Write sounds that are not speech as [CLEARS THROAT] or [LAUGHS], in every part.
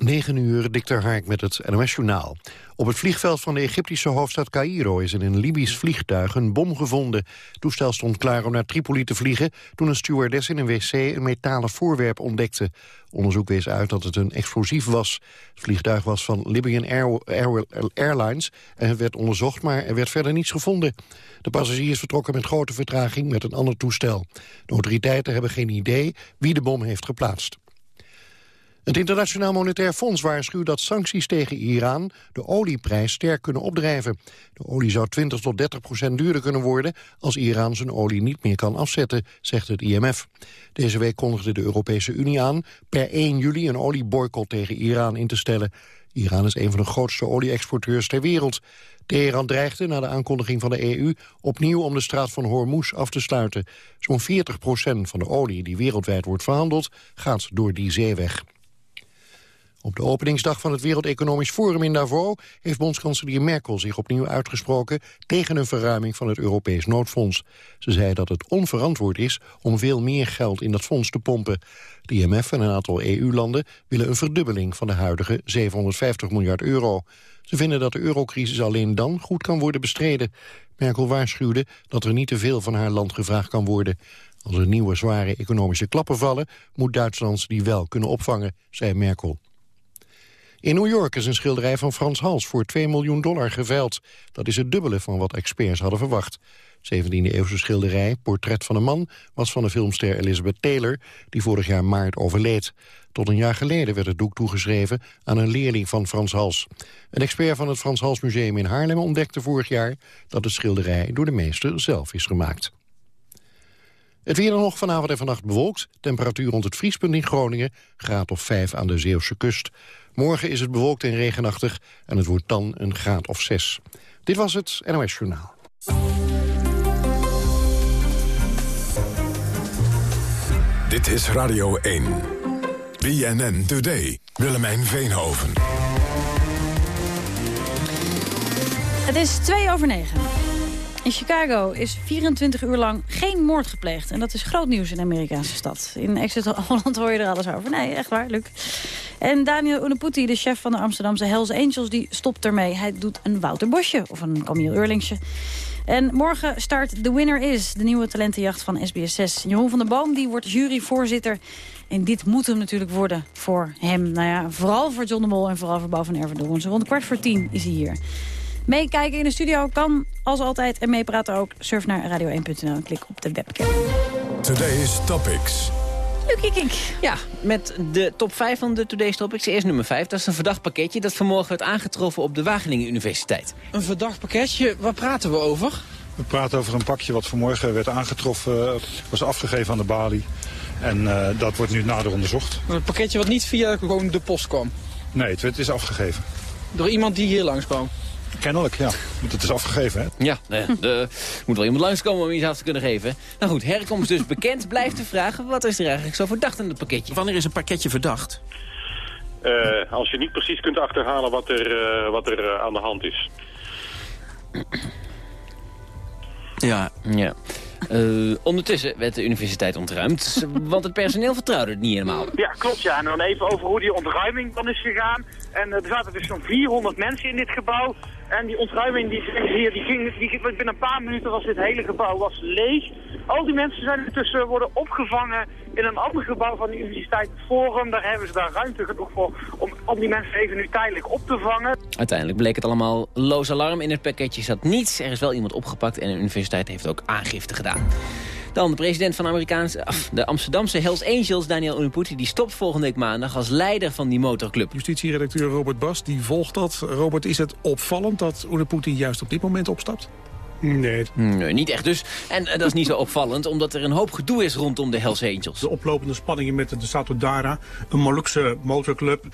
9 uur, Dikter Hark met het NOS-journaal. Op het vliegveld van de Egyptische hoofdstad Cairo is in een Libisch vliegtuig een bom gevonden. Het toestel stond klaar om naar Tripoli te vliegen... toen een stewardess in een wc een metalen voorwerp ontdekte. Onderzoek wees uit dat het een explosief was. Het vliegtuig was van Libyan Air Airlines en het werd onderzocht... maar er werd verder niets gevonden. De passagiers vertrokken met grote vertraging met een ander toestel. De autoriteiten hebben geen idee wie de bom heeft geplaatst. Het Internationaal Monetair Fonds waarschuwt dat sancties tegen Iran de olieprijs sterk kunnen opdrijven. De olie zou 20 tot 30 procent duurder kunnen worden als Iran zijn olie niet meer kan afzetten, zegt het IMF. Deze week kondigde de Europese Unie aan per 1 juli een olieboycott tegen Iran in te stellen. Iran is een van de grootste olie-exporteurs ter wereld. Teheran dreigde na de aankondiging van de EU opnieuw om de straat van Hormuz af te sluiten. Zo'n 40 procent van de olie die wereldwijd wordt verhandeld gaat door die zeeweg. Op de openingsdag van het Wereld Economisch Forum in Davos... heeft bondskanselier Merkel zich opnieuw uitgesproken... tegen een verruiming van het Europees noodfonds. Ze zei dat het onverantwoord is om veel meer geld in dat fonds te pompen. De IMF en een aantal EU-landen willen een verdubbeling... van de huidige 750 miljard euro. Ze vinden dat de eurocrisis alleen dan goed kan worden bestreden. Merkel waarschuwde dat er niet te veel van haar land gevraagd kan worden. Als er nieuwe zware economische klappen vallen... moet Duitsland die wel kunnen opvangen, zei Merkel. In New York is een schilderij van Frans Hals voor 2 miljoen dollar geveild. Dat is het dubbele van wat experts hadden verwacht. 17e-eeuwse schilderij, Portret van een man, was van de filmster Elizabeth Taylor, die vorig jaar maart overleed. Tot een jaar geleden werd het doek toegeschreven aan een leerling van Frans Hals. Een expert van het Frans Hals Museum in Haarlem ontdekte vorig jaar dat het schilderij door de meester zelf is gemaakt. Het weer dan nog vanavond en vannacht bewolkt. Temperatuur rond het vriespunt in Groningen. Graad of 5 aan de Zeeuwse kust. Morgen is het bewolkt en regenachtig en het wordt dan een graad of 6. Dit was het NOS Journaal. Dit is Radio 1. BNN Today. Willemijn Veenhoven. Het is 2 over 9. In Chicago is 24 uur lang geen moord gepleegd. En dat is groot nieuws in de Amerikaanse stad. In Exeter Holland hoor je er alles over. Nee, echt waar, Luc. En Daniel Unaputi, de chef van de Amsterdamse Hells Angels... die stopt ermee. Hij doet een Wouter Bosje of een Camille Eurlingsje. En morgen start The Winner Is, de nieuwe talentenjacht van SBS6. Jeroen van der Boom die wordt juryvoorzitter. En dit moet hem natuurlijk worden voor hem. Nou ja, vooral voor John de Mol en vooral voor Bo van Ervendoorn. Zo rond kwart voor tien is hij hier. Meekijken in de studio kan als altijd en meepraten ook. Surf naar radio1.nl en klik op de webcam. Today's Topics. Ja, met de top 5 van de Today's Topics. Eerst nummer 5, dat is een verdacht pakketje... dat vanmorgen werd aangetroffen op de Wageningen Universiteit. Een verdacht pakketje, waar praten we over? We praten over een pakje wat vanmorgen werd aangetroffen, was afgegeven aan de balie. En uh, dat wordt nu nader onderzocht. Een pakketje wat niet via gewoon de post kwam? Nee, het is afgegeven. Door iemand die hier langskwam? Kennelijk, ja. Want het is afgegeven, hè? Ja, er moet wel iemand langskomen om iets af te kunnen geven. Nou goed, herkomst dus [LAUGHS] bekend. Blijft de vraag, wat is er eigenlijk zo verdacht in het pakketje? Wanneer is een pakketje verdacht? Uh, als je niet precies kunt achterhalen wat er, uh, wat er uh, aan de hand is. Ja. ja. Uh, ondertussen werd de universiteit ontruimd, want het personeel vertrouwde het niet helemaal. Ja, klopt ja. En dan even over hoe die ontruiming dan is gegaan. En er zaten dus zo'n 400 mensen in dit gebouw. En die ontruiming die, hier, die ging, die, binnen een paar minuten was dit hele gebouw was leeg. Al die mensen zijn intussen worden opgevangen in een ander gebouw van de Universiteit Forum. Daar hebben ze daar ruimte genoeg voor om, om die mensen even nu tijdelijk op te vangen. Uiteindelijk bleek het allemaal loos alarm. In het pakketje zat niets. Er is wel iemand opgepakt en de universiteit heeft ook aangifte gedaan. Dan de president van Amerikaanse, [LAUGHS] de Amsterdamse Hells Angels, Daniel Unaputi... die stopt volgende week maandag als leider van die motorclub. Justitieredacteur Robert Bas die volgt dat. Robert, is het opvallend dat Unaputi juist op dit moment opstapt? Nee. nee. Niet echt dus. En uh, dat is niet zo opvallend, omdat er een hoop gedoe is rondom de Hells Angels. De oplopende spanningen met de Satudara, een Molukse motorclub.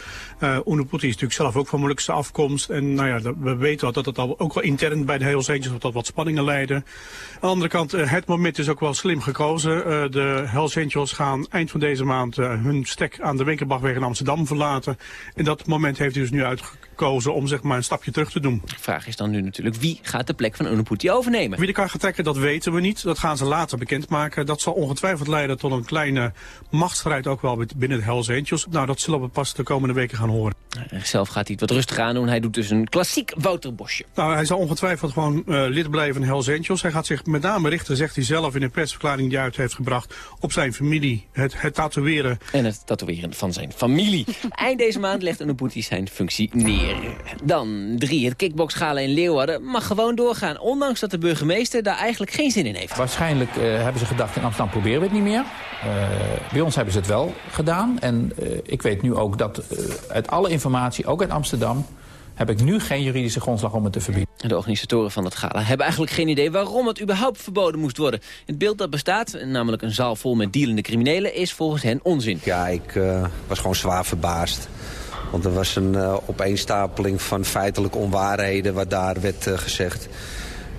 Uh, Unaputi is natuurlijk zelf ook van Molukse afkomst. En nou ja, we weten dat het al, ook wel intern bij de Hells Angels tot wat spanningen leiden. Aan de andere kant, uh, het moment is ook wel slim gekozen. Uh, de Hells Angels gaan eind van deze maand hun stek aan de Winkelbachweg in Amsterdam verlaten. En dat moment heeft hij dus nu uitgekozen gekozen om zeg maar, een stapje terug te doen. De vraag is dan nu natuurlijk, wie gaat de plek van Unaputi overnemen? Wie de kar gaat trekken, dat weten we niet. Dat gaan ze later bekendmaken. Dat zal ongetwijfeld leiden tot een kleine machtsstrijd ook wel binnen de Hells Angels. Nou, dat zullen we pas de komende weken gaan horen. Zelf gaat hij het wat rustig aan doen. Hij doet dus een klassiek Wouter Bosje. Nou, hij zal ongetwijfeld gewoon uh, lid blijven van Hells Angels. Hij gaat zich met name richten, zegt hij zelf in een persverklaring die hij uit heeft gebracht, op zijn familie. Het, het tatoeëren. En het tatoeëren van zijn familie. [LAUGHS] Eind deze maand legt Unaputi zijn functie neer. Dan drie. Het kickboxgala in Leeuwarden mag gewoon doorgaan. Ondanks dat de burgemeester daar eigenlijk geen zin in heeft. Waarschijnlijk uh, hebben ze gedacht in Amsterdam proberen we het niet meer. Uh, bij ons hebben ze het wel gedaan. En uh, ik weet nu ook dat uit alle informatie, ook uit Amsterdam heb ik nu geen juridische grondslag om het te verbieden. De organisatoren van het gala hebben eigenlijk geen idee waarom het überhaupt verboden moest worden. Het beeld dat bestaat, namelijk een zaal vol met dealende criminelen, is volgens hen onzin. Ja, ik uh, was gewoon zwaar verbaasd. Want er was een uh, opeenstapeling van feitelijk onwaarheden wat daar werd uh, gezegd.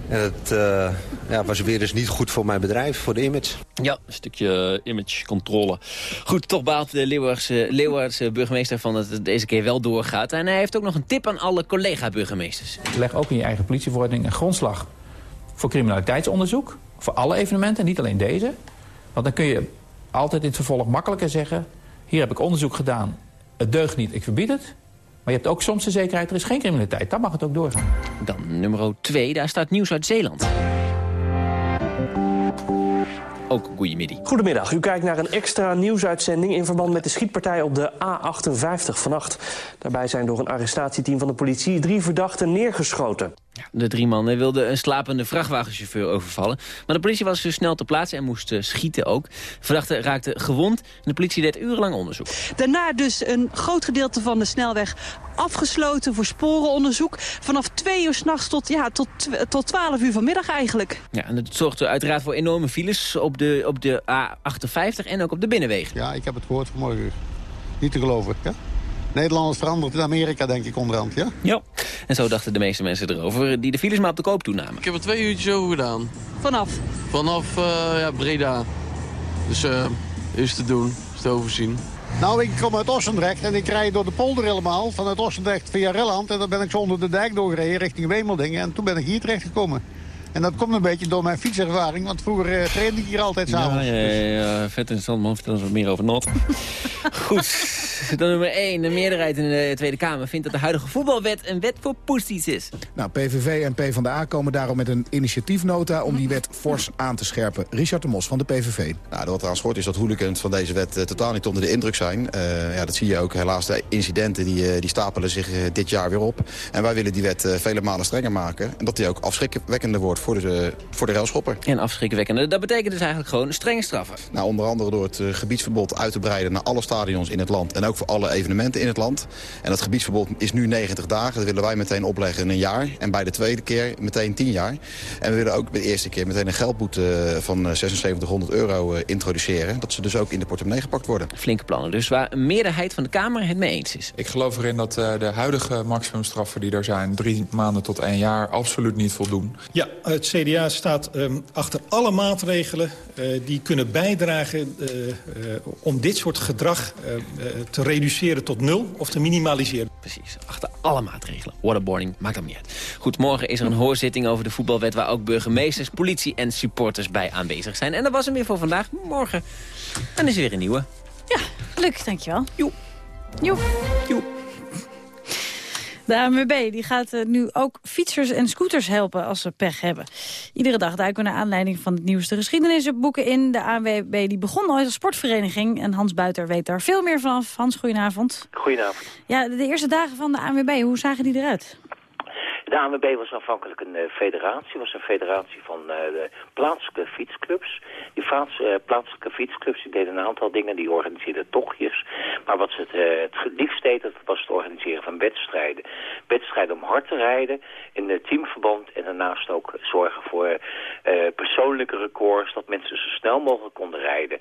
En het uh, ja, was weer eens niet goed voor mijn bedrijf, voor de image. Ja, een stukje imagecontrole. Goed, toch baalt de Leeuwardse, Leeuwardse burgemeester van dat het deze keer wel doorgaat. En hij heeft ook nog een tip aan alle collega-burgemeesters. Leg ook in je eigen politieverordening een grondslag voor criminaliteitsonderzoek. Voor alle evenementen, niet alleen deze. Want dan kun je altijd in het vervolg makkelijker zeggen... hier heb ik onderzoek gedaan, het deugt niet, ik verbied het... Maar je hebt ook soms de zekerheid, er is geen criminaliteit. Dan mag het ook doorgaan. Dan nummer 2, daar staat nieuws uit Zeeland. Ook goedemiddag. Goedemiddag, u kijkt naar een extra nieuwsuitzending... in verband met de schietpartij op de A58 vannacht. Daarbij zijn door een arrestatieteam van de politie... drie verdachten neergeschoten. De drie mannen wilden een slapende vrachtwagenchauffeur overvallen. Maar de politie was dus snel te plaatsen en moest uh, schieten ook. De verdachte raakte gewond en de politie deed urenlang onderzoek. Daarna dus een groot gedeelte van de snelweg afgesloten voor sporenonderzoek. Vanaf twee uur s'nachts tot, ja, tot, tot 12 uur vanmiddag eigenlijk. Ja, en dat zorgde uiteraard voor enorme files op de, op de A58 en ook op de binnenwegen. Ja, ik heb het gehoord vanmorgen. Niet te geloven, ja? Nederlanders veranderd in Amerika, denk ik, onderhand, ja? Ja, en zo dachten de meeste mensen erover, die de files maar op de koop toenamen. Ik heb er twee uurtjes over gedaan. Vanaf? Vanaf uh, ja, Breda. Dus uh, is te doen, is te overzien. Nou, ik kom uit Ossendrecht en ik rijd door de polder helemaal. Vanuit Ossendrecht via Relland. En dan ben ik zo onder de dijk doorgereden richting Wemeldingen. En toen ben ik hier terecht gekomen. En dat komt een beetje door mijn fietservaring, want vroeger uh, trainde ik hier altijd s'avonds. Ja, ja, ja, ja. vet interessant man, vertel eens wat meer over Not. [LAUGHS] Goed, dan nummer 1. De meerderheid in de Tweede Kamer vindt dat de huidige voetbalwet een wet voor poesties is. Nou, PVV en PvdA komen daarom met een initiatiefnota om die wet fors aan te scherpen. Richard de Mos van de PVV. Nou, wat eraan schort is dat hooligans van deze wet uh, totaal niet onder de indruk zijn. Uh, ja, dat zie je ook. Helaas, de incidenten die, uh, die stapelen zich dit jaar weer op. En wij willen die wet vele malen strenger maken. En dat die ook afschrikwekkender wordt voor de, voor de railschopper. En afschrikwekkender, dat betekent dus eigenlijk gewoon strenge straffen. Nou, onder andere door het gebiedsverbod uit te breiden naar alle stadions in het land. En ook voor alle evenementen in het land. En dat gebiedsverbod is nu 90 dagen. Dat willen wij meteen opleggen in een jaar. En bij de tweede keer meteen 10 jaar. En we willen ook bij de eerste keer meteen een geldboete van 7600 euro introduceren. Dat ze dus ook in de portemonnee gepakt worden. Flinke plannen dus, waar een meerderheid van de Kamer het mee eens is. Ik geloof erin dat de huidige maximumstraffen die er zijn... drie maanden tot één jaar absoluut niet voldoen. Ja, het CDA staat um, achter alle maatregelen uh, die kunnen bijdragen... Uh, uh, om dit soort gedrag te reduceren tot nul of te minimaliseren. Precies, achter alle maatregelen. Waterboarding, maakt dat niet uit. Goed, morgen is er een hoorzitting over de voetbalwet... waar ook burgemeesters, politie en supporters bij aanwezig zijn. En dat was hem weer voor vandaag. Morgen dan is er weer een nieuwe. Ja, leuk, dankjewel. Joep. Joep. Joep. De ANWB die gaat uh, nu ook fietsers en scooters helpen als ze pech hebben. Iedere dag duiken we naar aanleiding van het nieuwste geschiedenisboeken in. De ANWB die begon ooit als sportvereniging en Hans Buiter weet daar veel meer vanaf. Hans, goedenavond. Goedenavond. Ja, de eerste dagen van de ANWB, hoe zagen die eruit? De ANWB was aanvankelijk een uh, federatie, was een federatie van uh, de plaatselijke fietsclubs. Die uh, plaatselijke fietsclubs die deden een aantal dingen, die organiseerden tochtjes. Maar wat ze het, het liefst deden, was het organiseren van wedstrijden. Wedstrijden om hard te rijden, in het teamverband en daarnaast ook zorgen voor persoonlijke records, dat mensen zo snel mogelijk konden rijden.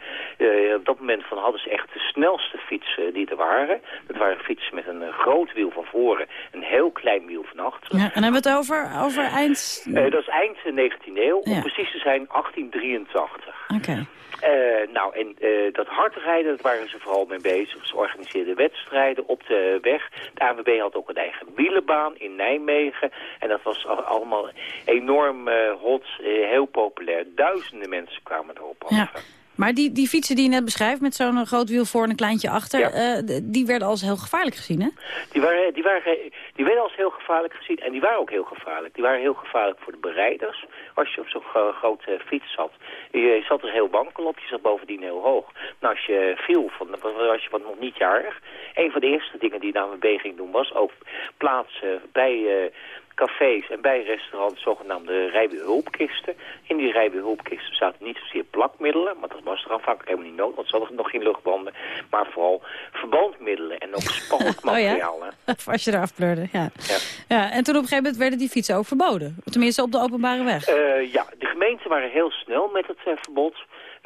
op dat moment van hadden ze echt de snelste fietsen die er waren. Dat waren fietsen met een groot wiel van voren, een heel klein wiel van achteren. Ja. En hebben we het over, over eind... Uh, dat is eind 19e eeuw, ja. om precies te zijn 1883. Oké. Eh, nou, en uh, dat hardrijden, dat waren ze vooral mee bezig. Ze organiseerden wedstrijden op de weg. De ANWB had ook een eigen wielenbaan in Nijmegen. En dat was allemaal enorm hot, heel populair. Duizenden mensen kwamen erop af. Ja. Maar die, die fietsen die je net beschrijft, met zo'n groot wiel voor en een kleintje achter... Ja. Uh, die werden als heel gevaarlijk gezien, hè? Die, waren, die, waren, die werden als heel gevaarlijk gezien en die waren ook heel gevaarlijk. Die waren heel gevaarlijk voor de bereiders. Als je op zo'n grote fiets zat, je zat er heel wankel op, je zat bovendien heel hoog. Nou, als je viel, van, was je wat nog niet jarig. Een van de eerste dingen die de ANWB ging doen was ook plaatsen bij... Uh, cafés en bij restaurants zogenaamde rijbehulpkisten. In die rijbehulpkisten zaten niet zozeer plakmiddelen, maar dat was er aanvankelijk helemaal niet nodig, want ze hadden nog geen luchtbanden, maar vooral verbandmiddelen en ook spannend materiaal. [LAUGHS] oh ja? Als je eraf pleurde, ja. ja. ja. En toen op een gegeven moment werden die fietsen ook verboden, tenminste op de openbare weg. Uh, ja, de gemeenten waren heel snel met het uh, verbod.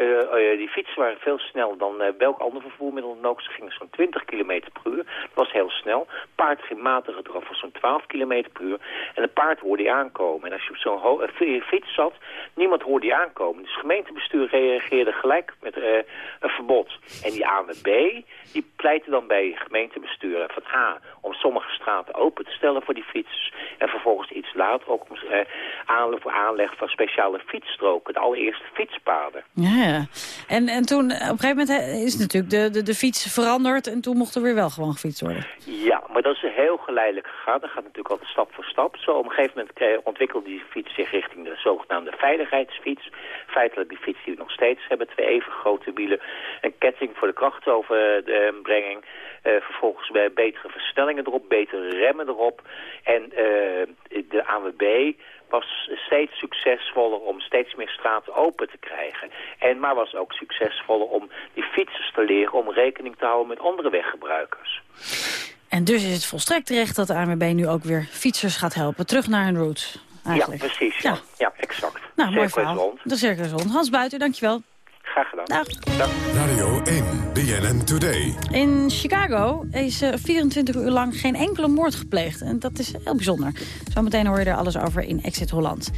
Uh, die fietsen waren veel sneller dan uh, welk ander vervoermiddel dan ook. Ze gingen zo'n 20 km per uur. Dat was heel snel. Paard ging matige draf van zo'n 12 km per uur. En een paard hoorde je aankomen. En als je op zo'n uh, fiets zat, niemand hoorde je aankomen. Dus het gemeentebestuur reageerde gelijk met een verbod. En die ANWB, die pleitte dan bij gemeentebestuur van A, om sommige straten open te stellen voor die fietsers. En vervolgens iets later ook om aanleg voor aanleg van speciale fietsstroken. De allereerste fietspaden. Ja, En, en toen, op een gegeven moment is natuurlijk de, de, de fiets veranderd... en toen mocht er weer wel gewoon gefietst worden. Ja, maar dat is heel geleidelijk gegaan. Dat gaat natuurlijk altijd stap voor stap. Zo op een gegeven moment ontwikkelde die fiets zich richting de zogenaamde veiligheidsfiets. Feitelijk die fiets die we nog steeds hebben. Twee even grote wielen. Een ketting voor de krachtoverbrenging. Uh, vervolgens bij betere versnellingen erop, betere remmen erop. En uh, de ANWB was steeds succesvoller om steeds meer straten open te krijgen. En, maar was ook succesvoller om die fietsers te leren om rekening te houden met andere weggebruikers. En dus is het volstrekt terecht dat de ANWB nu ook weer fietsers gaat helpen. Terug naar hun roots. Eigenlijk. Ja, precies. Ja, ja exact. Nou, mooi verhaal. De cirkel rond. Hans Buiten, dankjewel. Graag gedaan. Dag. Dag. Radio 1, BNN Today. In Chicago is uh, 24 uur lang geen enkele moord gepleegd. En dat is heel bijzonder. Zometeen hoor je er alles over in Exit Holland.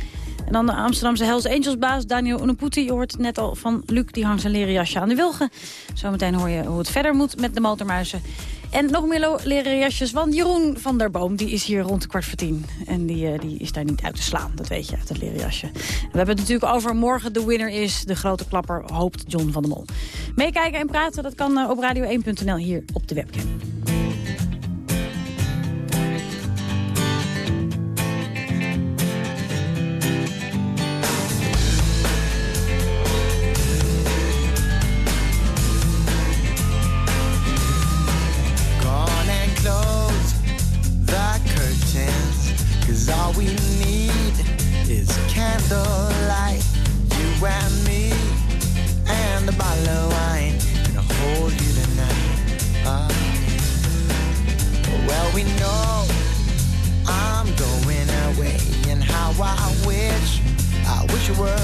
En dan de Amsterdamse Hells Angels baas Daniel Unaputi. Je hoort net al van Luc, die hangt zijn leren jasje aan de wilgen. Zometeen hoor je hoe het verder moet met de motormuizen. En nog meer leren jasjes, want Jeroen van der Boom die is hier rond kwart voor tien. En die, uh, die is daar niet uit te slaan, dat weet je, uit het leren jasje. We hebben het natuurlijk over morgen de winner is. De grote klapper hoopt John van der Mol. Meekijken en praten, dat kan uh, op radio1.nl hier op de webcam.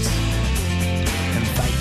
the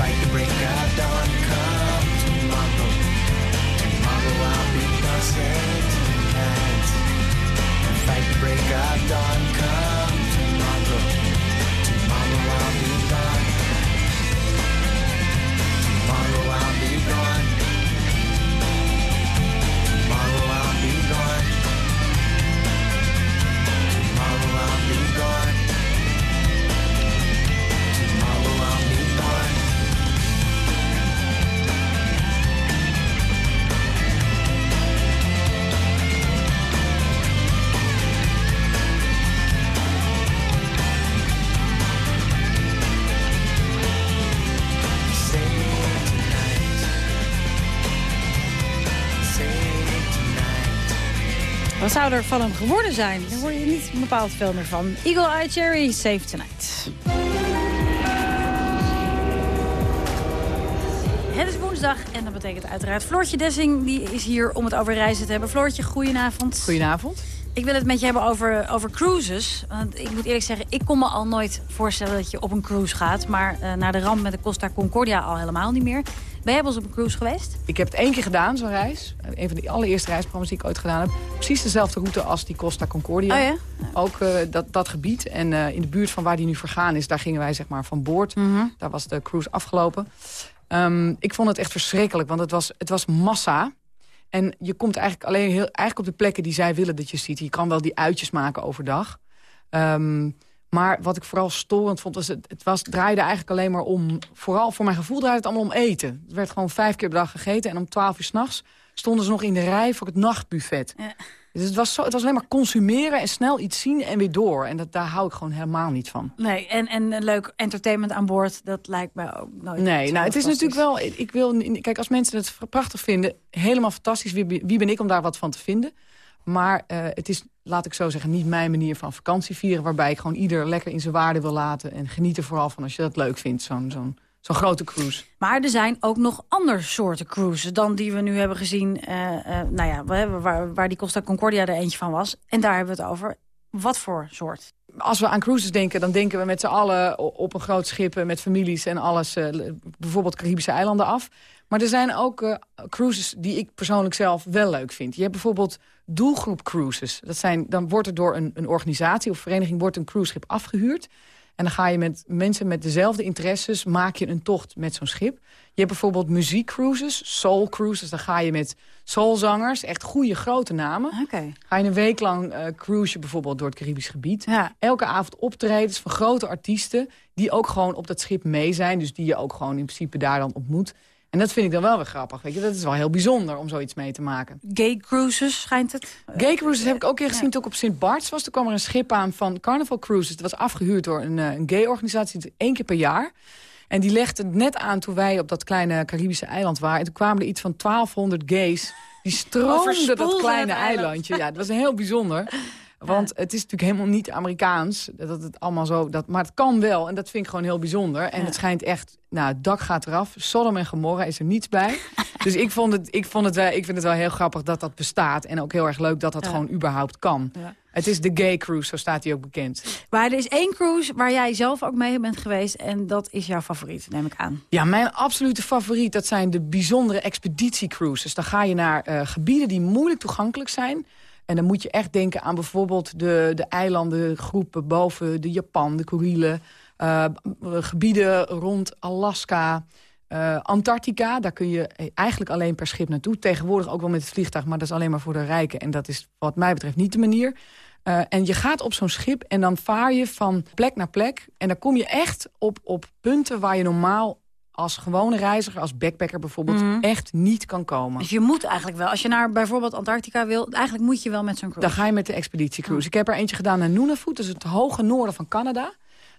fight the break of dawn, come tomorrow. Tomorrow I'll be tonight. Fight the come tomorrow. Tomorrow I'll be gone. Tomorrow I'll be gone. Tomorrow I'll be gone. Tomorrow I'll be. Wat zou er van hem geworden zijn? Daar hoor je niet bepaald veel meer van. Eagle Eye Cherry, Save Tonight. Het is woensdag en dat betekent uiteraard Floortje Dessing. Die is hier om het over reizen te hebben. Floortje, goedenavond. Goedenavond. Ik wil het met je hebben over, over cruises. Want ik moet eerlijk zeggen, ik kon me al nooit voorstellen dat je op een cruise gaat. Maar uh, naar de ramp met de Costa Concordia al helemaal niet meer. Ben jij wel eens op een cruise geweest? Ik heb het één keer gedaan, zo'n reis. Een van de allereerste reisprogramma's die ik ooit gedaan heb. Precies dezelfde route als die Costa Concordia. Oh ja? Ook uh, dat, dat gebied. En uh, in de buurt van waar die nu vergaan is, daar gingen wij zeg maar van boord. Mhm. Mm -hmm. Daar was de cruise afgelopen. Um, ik vond het echt verschrikkelijk, want het was, het was massa. En je komt eigenlijk alleen heel, eigenlijk op de plekken die zij willen dat je ziet. Je kan wel die uitjes maken overdag. Um, maar wat ik vooral storend vond, was het, het was, draaide eigenlijk alleen maar om... vooral voor mijn gevoel draaide het allemaal om eten. Het werd gewoon vijf keer per dag gegeten. En om twaalf uur s'nachts stonden ze nog in de rij voor het nachtbuffet. Ja. Dus het was, zo, het was alleen maar consumeren en snel iets zien en weer door. En dat, daar hou ik gewoon helemaal niet van. Nee, en, en een leuk entertainment aan boord, dat lijkt mij ook nooit Nee, nou, het is natuurlijk wel... Ik wil, kijk, als mensen het prachtig vinden, helemaal fantastisch. Wie, wie ben ik om daar wat van te vinden? Maar uh, het is, laat ik zo zeggen, niet mijn manier van vakantie vieren... waarbij ik gewoon ieder lekker in zijn waarde wil laten... en geniet er vooral van als je dat leuk vindt, zo'n zo'n zo'n grote cruise. Maar er zijn ook nog andere soorten cruises dan die we nu hebben gezien. Uh, nou ja, waar, waar die Costa Concordia er eentje van was. En daar hebben we het over. Wat voor soort? Als we aan cruises denken, dan denken we met z'n allen op een groot schip... met families en alles, uh, bijvoorbeeld Caribische eilanden af. Maar er zijn ook uh, cruises die ik persoonlijk zelf wel leuk vind. Je hebt bijvoorbeeld doelgroep cruises. Dat zijn, dan wordt er door een, een organisatie of vereniging wordt een cruiseschip afgehuurd. En dan ga je met mensen met dezelfde interesses... maak je een tocht met zo'n schip. Je hebt bijvoorbeeld muziekcruises, soul cruises. Dan ga je met soulzangers, echt goede grote namen. Okay. Ga je een week lang uh, cruise bijvoorbeeld door het Caribisch gebied. Ja. Elke avond optredens van grote artiesten... die ook gewoon op dat schip mee zijn. Dus die je ook gewoon in principe daar dan ontmoet. En dat vind ik dan wel weer grappig. Weet je? Dat is wel heel bijzonder om zoiets mee te maken. Gay cruises schijnt het? Gay cruises heb ik ook keer gezien. Ja. Toen ik op Sint Barts was, toen kwam er een schip aan van Carnival Cruises. Dat was afgehuurd door een, een gay organisatie één keer per jaar. En die legde het net aan toen wij op dat kleine Caribische eiland waren. En toen kwamen er iets van 1200 gays. Die stroomden dat kleine eilandje. Ja, dat was heel bijzonder. [LAUGHS] Want het is natuurlijk helemaal niet Amerikaans. Dat het allemaal zo, dat, maar het kan wel. En dat vind ik gewoon heel bijzonder. En het schijnt echt, nou, het dak gaat eraf. Sodom en Gomorra is er niets bij. [LAUGHS] dus ik, vond het, ik, vond het wel, ik vind het wel heel grappig dat dat bestaat. En ook heel erg leuk dat dat gewoon überhaupt kan. Het is de gay cruise, zo staat hij ook bekend. Maar er is één cruise waar jij zelf ook mee bent geweest. En dat is jouw favoriet, neem ik aan. Ja, mijn absolute favoriet, dat zijn de bijzondere expeditiecruises. Dan ga je naar uh, gebieden die moeilijk toegankelijk zijn... En dan moet je echt denken aan bijvoorbeeld de, de eilandengroepen boven de Japan, de Kurilen. Uh, gebieden rond Alaska, uh, Antarctica. Daar kun je eigenlijk alleen per schip naartoe. Tegenwoordig ook wel met het vliegtuig, maar dat is alleen maar voor de rijken. En dat is wat mij betreft niet de manier. Uh, en je gaat op zo'n schip en dan vaar je van plek naar plek. En dan kom je echt op, op punten waar je normaal als gewone reiziger, als backpacker bijvoorbeeld, mm. echt niet kan komen. Dus je moet eigenlijk wel, als je naar bijvoorbeeld Antarctica wil, eigenlijk moet je wel met zo'n cruise. Dan ga je met de expeditiecruise. Oh. Ik heb er eentje gedaan naar Nunavut, is het hoge noorden van Canada.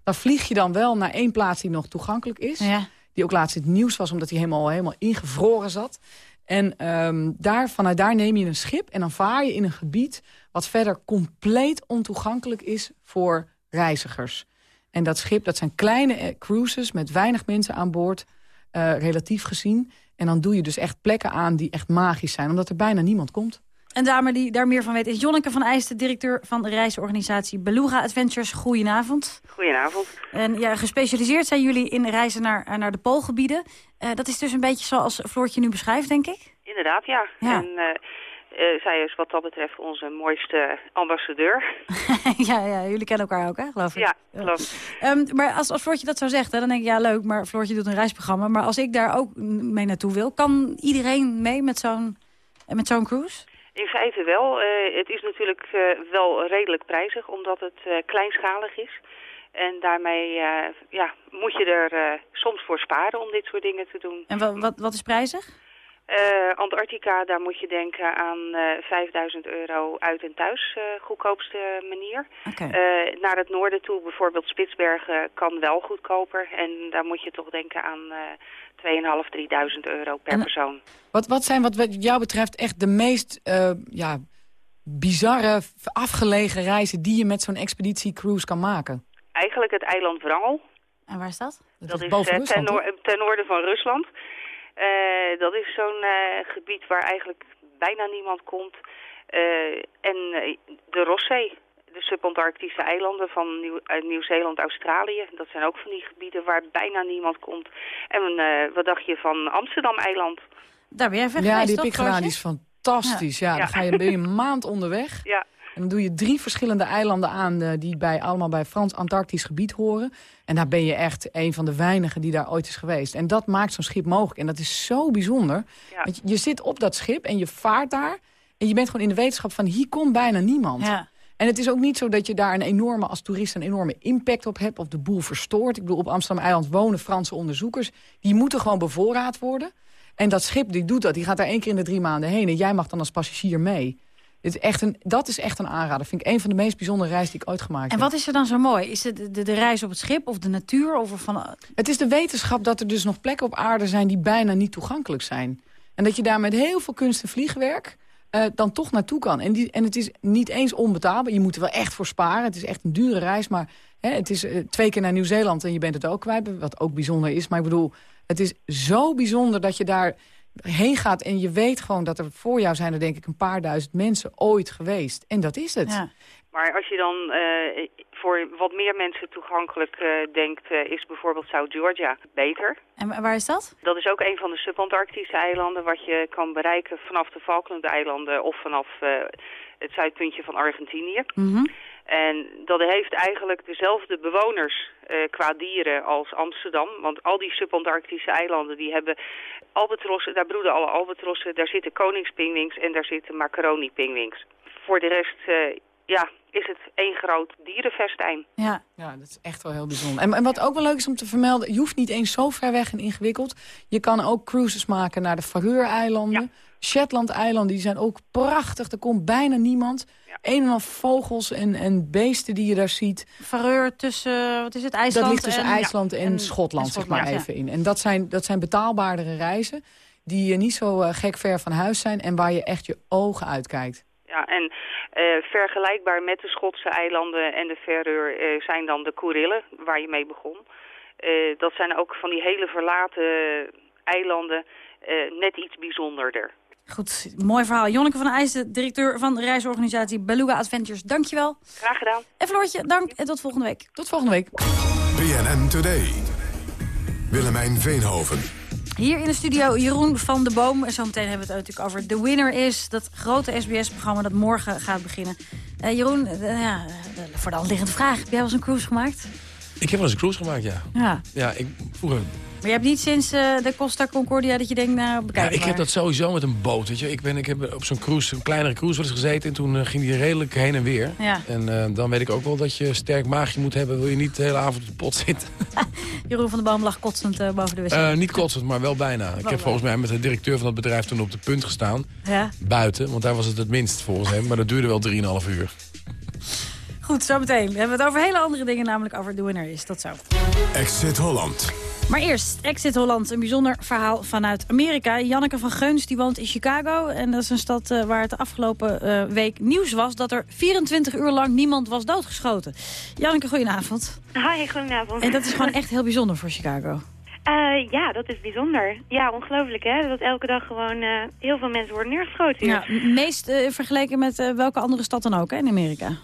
Dan vlieg je dan wel naar één plaats die nog toegankelijk is. Ja. Die ook laatst in het nieuws was, omdat hij helemaal, helemaal ingevroren zat. En ehm, daar, vanuit daar neem je een schip en dan vaar je in een gebied... wat verder compleet ontoegankelijk is voor reizigers. En dat schip, dat zijn kleine eh, cruises met weinig mensen aan boord, eh, relatief gezien. En dan doe je dus echt plekken aan die echt magisch zijn, omdat er bijna niemand komt. En dame die daar meer van weet is Jonneke van Eijsten, directeur van de reisorganisatie Beluga Adventures. Goedenavond. Goedenavond. En ja, gespecialiseerd zijn jullie in reizen naar, naar de Poolgebieden. Uh, dat is dus een beetje zoals Floortje nu beschrijft, denk ik? Inderdaad, ja. Ja. En uh, uh, zij is wat dat betreft onze mooiste ambassadeur. [LAUGHS] ja, ja, jullie kennen elkaar ook, hè, geloof ik? Ja, klopt. Um, maar als, als Floortje dat zo zegt, hè, dan denk ik, ja, leuk, maar Floortje doet een reisprogramma. Maar als ik daar ook mee naartoe wil, kan iedereen mee met zo'n met zo'n cruise? In feite wel. Uh, het is natuurlijk uh, wel redelijk prijzig, omdat het kleinschalig is. En daarmee ja, moet je er soms voor sparen om dit soort dingen te doen. En wat, wat, wat is prijzig? Antarctica, daar moet je denken aan 5000 euro uit en thuis, goedkoopste manier. Okay. naar het noorden toe, bijvoorbeeld Spitsbergen, kan wel goedkoper. En daar moet je toch denken aan 2.500, 3.000 euro per En- persoon. Wat, wat zijn wat wat jou betreft echt de meest eh, ja, bizarre, afgelegen reizen... die je met zo'n expeditiecruise kan maken? Eigenlijk het eiland Wrangel. En waar is dat? Dat is boven eh, Rusland, ten, noor- ten noorden van Rusland. Eh, dat is zo'n eh, gebied waar eigenlijk bijna niemand komt. Eh, en de Rosszee, de subantarctische eilanden van Nieuw- uit Nieuw-Zeeland, Australië. Dat zijn ook van die gebieden waar bijna niemand komt. En eh, wat dacht je van Amsterdam-eiland? Daar ben jij even Ja, geweest, die heb toch, ik gedaan. Die is fantastisch. Ja. Ja. Dan ga je, ben je een maand onderweg. Ja. En dan doe je drie verschillende eilanden aan... eh, die bij, allemaal bij Frans-Antarctisch gebied horen. En daar ben je echt een van de weinigen die daar ooit is geweest. En dat maakt zo'n schip mogelijk. En dat is zo bijzonder. Ja. Want je, je zit op dat schip en je vaart daar... en je bent gewoon in de wetenschap van hier komt bijna niemand. Ja. En het is ook niet zo dat je daar een enorme, als toerist een enorme impact op hebt... of de boel verstoort. Ik bedoel, op Amsterdam-eiland wonen Franse onderzoekers. Die moeten gewoon bevoorraad worden. En dat schip die doet dat, die gaat daar één keer in de drie maanden heen... en jij mag dan als passagier mee. Dit is echt een, dat is echt een aanrader. vind ik een van de meest bijzondere reizen die ik ooit gemaakt En heb. wat is er dan zo mooi? Is het de, de, de reis op het schip of de natuur? Of van, Het is de wetenschap dat er dus nog plekken op aarde zijn... die bijna niet toegankelijk zijn. En dat je daar met heel veel kunst en vliegwerk... eh, dan toch naartoe kan. En, die, en het is niet eens onbetaalbaar. Je moet er wel echt voor sparen. Het is echt een dure reis. Maar hè, het is eh, twee keer naar Nieuw-Zeeland en je bent het ook kwijt. Wat ook bijzonder is. Maar ik bedoel, het is zo bijzonder dat je daar heen gaat... en je weet gewoon dat er voor jou zijn er denk ik een paar duizend mensen ooit geweest. En dat is het. Ja. Maar als je dan eh, voor wat meer mensen toegankelijk eh, denkt, eh, is bijvoorbeeld South Georgia beter. En wa- waar is dat? Dat is ook een van de subantarctische eilanden wat je kan bereiken vanaf de Falklandeilanden of vanaf eh, het zuidpuntje van Argentinië. Mhm. En dat heeft eigenlijk dezelfde bewoners eh, qua dieren als Amsterdam. Want al die subantarctische eilanden die hebben albatrossen, daar broeden alle albatrossen, daar zitten koningspingwings en daar zitten macaroni-pingwings. Voor de rest eh, ja, is het één groot dierenfestijn. Ja. Ja, dat is echt wel heel bijzonder. En, en wat ook wel leuk is om te vermelden... je hoeft niet eens zo ver weg en ingewikkeld. Je kan ook cruises maken naar de Faroe-eilanden. Shetland-eilanden, die zijn ook prachtig. Er komt bijna niemand. Een en al vogels en, en beesten die je daar ziet. Vareur tussen, wat is het, IJsland Dat ligt tussen en- IJsland en, en- Schotland, en zeg maar ja. even in. En dat zijn, dat zijn betaalbaardere reizen... die eh, niet zo eh, gek ver van huis zijn... en waar je echt je ogen uitkijkt. Ja, en eh, vergelijkbaar met de Schotse eilanden en de Verreur eh, zijn dan de Koerillen, waar je mee begon. Eh, dat zijn ook van die hele verlaten eilanden eh, net iets bijzonderder. Goed, mooi verhaal. Jonneke van IJsden, directeur van de reisorganisatie Beluga Adventures. Dankjewel. Graag gedaan. En Floortje, dank en tot volgende week. Tot volgende week. BNN Today. Willemijn Veenhoven. Hier in de studio Jeroen van de Boom. En zometeen hebben we het natuurlijk over The Winner Is. Dat grote SBS-programma dat morgen gaat beginnen. Eh, Jeroen, eh, ja, eh, voor de hand liggende vraag. Heb jij wel eens een cruise gemaakt? Ik heb wel eens een cruise gemaakt, ja. Ja. Ja, ik, vroeger... Maar je hebt niet sinds eh, de Costa Concordia dat je denkt, nou, bekijk Ja, ik maar. heb dat sowieso met een boot, weet je. Ik, ben, ik heb op zo'n cruise, een kleinere cruise wel eens gezeten... en toen eh, ging die redelijk heen en weer. Ja. En eh, dan weet ik ook wel dat je sterk maagje moet hebben... wil je niet de hele avond op de pot zitten. [LAUGHS] Jeroen van de Boom lag kotsend eh, boven de wc. Eh, niet kotsend, maar wel bijna. ik heb volgens mij met de directeur van dat bedrijf toen op de punt gestaan. Ja. Buiten, want daar was het het minst volgens hem. Maar dat duurde wel 3,5 uur. Goed, zometeen. We hebben het over hele andere dingen, namelijk over The Winner Is. Tot zo. Exit Holland. Maar eerst, Exit Holland, een bijzonder verhaal vanuit Amerika. Janneke van Geuns die woont in Chicago. En dat is een stad uh, waar het de afgelopen uh, week nieuws was... dat er 24 uur lang niemand was doodgeschoten. Janneke, goedenavond. Hi, goedenavond. En dat is gewoon echt heel bijzonder voor Chicago. Uh, ja, dat is bijzonder. Ja, ongelooflijk hè, dat elke dag gewoon heel veel mensen worden neergeschoten. Ja, meest vergeleken met welke andere stad dan ook hè, in Amerika?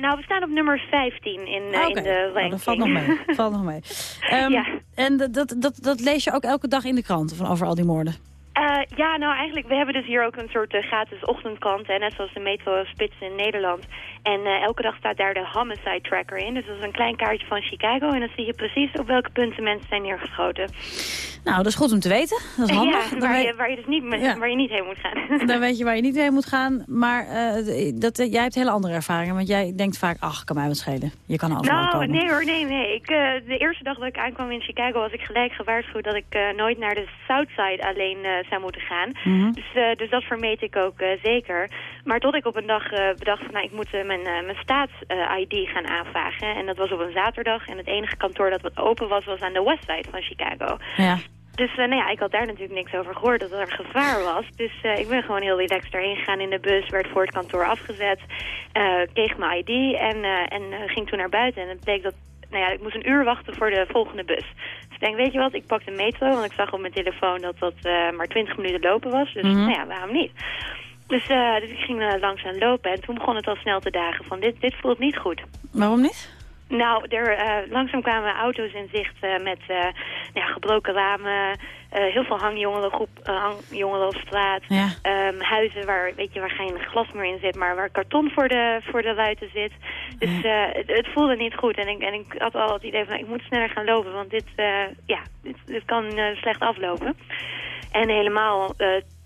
Nou, we staan op nummer 15 in, okay. in de ranking. Oh, dat valt nog mee. [LAUGHS] valt nog mee. Um, ja. En dat, dat, dat lees je ook elke dag in de kranten van over al die moorden? Uh, ja, nou eigenlijk, we hebben dus hier ook een soort uh, gratis ochtendkrant, hè, net zoals de Metro Spits in Nederland. En uh, elke dag staat daar de homicide tracker in. Dus dat is een klein kaartje van Chicago en dan zie je precies op welke punten mensen zijn neergeschoten. Nou, dat is goed om te weten. Dat is handig. Ja, waar, je, waar je dus niet, ja. waar je niet heen moet gaan. [LAUGHS] Dan weet je waar je niet heen moet gaan. Maar dat, jij hebt hele andere ervaringen, want jij denkt vaak, ach, kan mij wat schelen. Je kan overal nou, komen. nee hoor, nee, nee. Ik, de eerste dag dat ik aankwam in Chicago was ik gelijk gewaarschuwd dat ik nooit naar de Southside alleen zou moeten gaan. Mhm. Mm -hmm. dus, uh, dus dat vermeet ik ook uh, zeker. Maar tot ik op een dag uh, bedacht van nou, ik moet mijn, mijn staats-ID gaan aanvragen. En dat was op een zaterdag. En het enige kantoor dat wat open was, was aan de westside van Chicago. Ja. Dus nou ja, ik had daar natuurlijk niks over gehoord dat er gevaar was. Dus ik ben gewoon heel relaxed erheen gegaan in de bus, werd voor het kantoor afgezet, kreeg mijn ID en, en ging toen naar buiten. En het bleek dat nou ja, ik moest een uur wachten voor de volgende bus. Ik denk, weet je wat, ik pak de metro, want ik zag op mijn telefoon dat dat uh, maar 20 minuten lopen was. Dus Mhm. nou ja, waarom niet? Dus, uh, dus ik ging uh, langzaam lopen en toen begon het al snel te dagen van dit, dit voelt niet goed. Waarom niet? Nou, er, uh, langzaam kwamen auto's in zicht uh, met uh, ja, gebroken ramen, heel veel hangjongeren, groep, hangjongeren op straat. Ja. Um, huizen waar, weet je, waar geen glas meer in zit, maar waar karton voor de, voor de ruiten zit. Dus het, het, voelde niet goed en ik, en ik had al het idee van ik moet sneller gaan lopen, want dit, ja, dit, dit kan slecht aflopen. En helemaal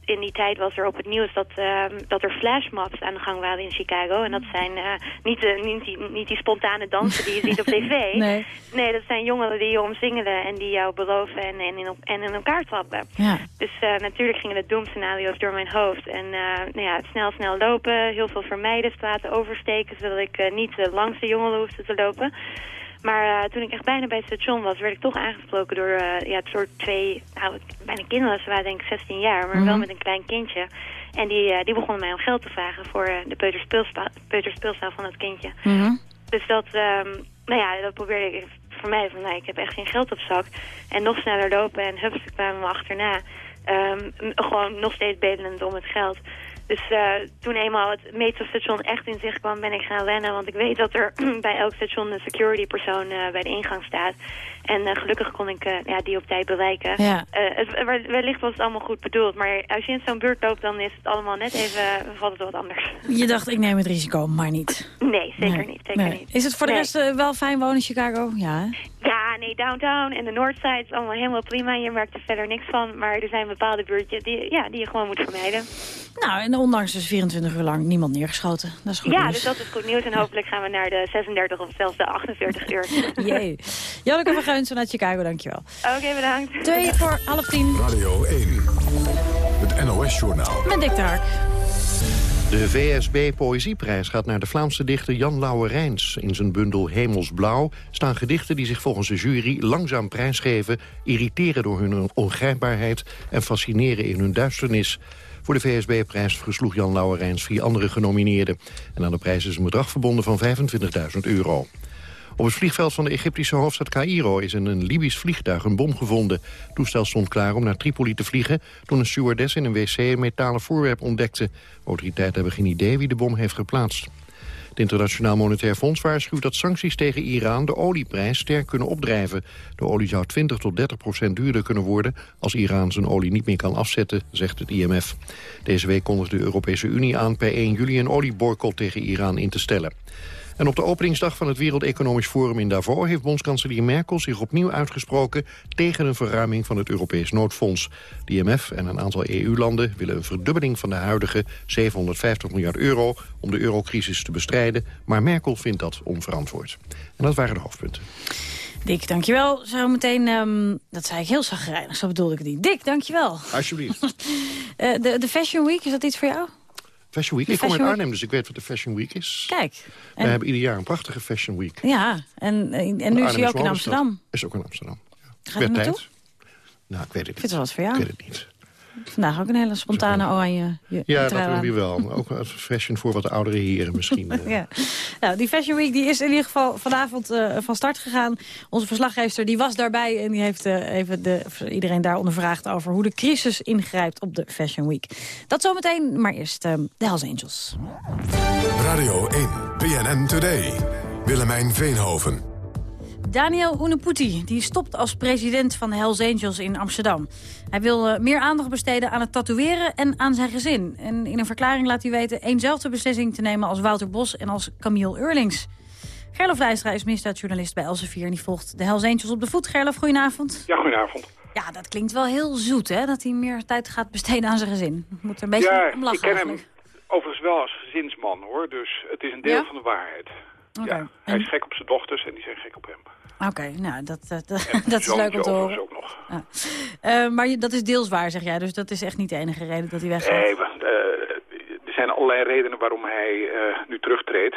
in die tijd was er op het nieuws dat, uh, dat er flashmobs aan de gang waren in Chicago. En dat zijn uh, niet, de, niet, die, niet die spontane dansen die je ziet op [LAUGHS] tv. Nee. nee, dat zijn jongeren die je omsingelen en die jou beroven en, en, in, en in elkaar trappen. Ja. Dus uh, natuurlijk gingen de doemscenario's door mijn hoofd. En nou ja, snel, snel lopen, heel veel vermijden, straten oversteken... zodat ik niet langs de jongeren hoefde te lopen. Maar uh, toen ik echt bijna bij het station was, werd ik toch aangesproken door uh, ja, het soort twee, nou, bijna kinderen. Ze waren denk ik 16 jaar, maar Mhm. wel met een klein kindje. En die, uh, die begonnen mij om geld te vragen voor de peuterspeelzaal van het kindje. Mhm. Dus dat, um, nou ja, dat probeerde ik voor mij van, nou, ik heb echt geen geld op zak. En nog sneller lopen en hups, ze kwamen me achterna. Um, gewoon nog steeds bedelend om het geld. Dus uh, toen eenmaal het metrostation echt in zicht kwam, ben ik gaan rennen. Want ik weet dat er [CLEARS THROAT] bij elk station een security persoon uh, bij de ingang staat. En uh, gelukkig kon ik ja, die op tijd bereiken. Ja. het, wellicht was het allemaal goed bedoeld. Maar als je in zo'n buurt loopt, dan is het allemaal net even, valt het wat anders. Je dacht, ik neem het risico, maar niet. Nee, zeker Nee. niet. Zeker Nee. niet. Is het voor de Nee. rest eh, wel fijn wonen in Chicago? Ja, hè? Ja, nee, downtown en de Northside is allemaal helemaal prima. Je merkt er verder niks van. Maar er zijn bepaalde buurtjes die, ja, die je gewoon moet vermijden. Nou, en ondanks dus 24 uur lang niemand neergeschoten. Dat is goed ja, nieuws. dus dat is goed nieuws. En hopelijk gaan we naar de 36 of zelfs de 48 uur. [LAUGHS] Jee. Janneke van Geuns vanuit Chicago, dankjewel. Oké, bedankt. Twee voor half tien. Radio 1. Het NOS-journaal. Met Dick de Hark. De VSB Poëzieprijs gaat naar de Vlaamse dichter Jan Lauwerijns. In zijn bundel Hemelsblauw staan gedichten die zich volgens de jury langzaam prijsgeven... irriteren door hun ongrijpbaarheid en fascineren in hun duisternis. Voor de VSB-prijs versloeg Jan Lauwerijns vier andere genomineerden. En aan de prijs is een bedrag verbonden van 25.000 euro. Op het vliegveld van de Egyptische hoofdstad Cairo is in een Libisch vliegtuig een bom gevonden. Het toestel stond klaar om naar Tripoli te vliegen toen een stewardess in een wc een metalen voorwerp ontdekte. Autoriteiten hebben geen idee wie de bom heeft geplaatst. Het Internationaal Monetair Fonds waarschuwt dat sancties tegen Iran de olieprijs sterk kunnen opdrijven. De olie zou 20 tot 30 procent duurder kunnen worden als Iran zijn olie niet meer kan afzetten, zegt het IMF. Deze week kondigde de Europese Unie aan per 1 juli een olieboycott tegen Iran in te stellen. En op de openingsdag van het Wereld Economisch Forum in Davos... heeft bondskanselier Merkel zich opnieuw uitgesproken... tegen een verruiming van het Europees Noodfonds. De IMF en een aantal EU-landen willen een verdubbeling van de huidige 750 miljard euro... om de eurocrisis te bestrijden, maar Merkel vindt dat onverantwoord. En dat waren de hoofdpunten. Dick, dankjewel. Zometeen, ehm dat zei ik heel zagrijnig, zo bedoelde ik het niet. Dick, dankjewel. Alsjeblieft. [LAUGHS] Eh, de, de Fashion Week, is dat iets voor jou? Fashion Week. Ik kom uit. Arnhem, dus ik weet wat de Fashion Week is. Kijk. We En, hebben ieder jaar een prachtige Fashion Week. ja, en, en, en nu is hij ook in. Amsterdam. Is ook in Amsterdam. Ga je er Werd naartoe? tijd. Nou, ik weet het Ik vind het wel wat voor Ik jou. weet het niet. Vandaag ook een hele spontane oranje je, Ja, dat aan. weer wel. Ook als fashion voor wat oudere heren misschien. [LAUGHS] eh. Ja. Nou, die Fashion Week die is in ieder geval vanavond eh, van start gegaan. Onze verslaggever die was daarbij en die heeft eh, even de, iedereen daar ondervraagd over hoe de crisis ingrijpt op de Fashion Week. Dat zometeen, maar eerst eh, de Hells Angels. Radio 1, BNN Today. Willemijn Veenhoven. Daniel Uneputi die stopt als president van de Hells Angels in Amsterdam. Hij wil eh, meer aandacht besteden aan het tatoeëren en aan zijn gezin. En in een verklaring laat hij weten eenzelfde beslissing te nemen als Wouter Bos en als Camille Eurlings. Gerlof Leijstra is misdaadjournalist bij Elsevier en die volgt de Hells Angels op de voet. Gerlof, goedenavond. Ja, goedenavond. Ja, dat klinkt wel heel zoet, hè? Dat hij meer tijd gaat besteden aan zijn gezin. Moet er een beetje ja, om lachen ik ken eigenlijk. hem overigens wel als gezinsman, hoor. Dus het is een deel Ja? van de waarheid. Ja, hij is gek op zijn dochters en die zijn gek op hem. Oké, nou, dat, dat, dat, [LAUGHS] dat is leuk om te horen. ook nog. Eh, maar je- dat is deels waar, zeg jij. Dus dat is echt niet de enige reden dat hij weggaat. Nee, eh, er zijn allerlei redenen waarom hij eh, nu terugtreedt.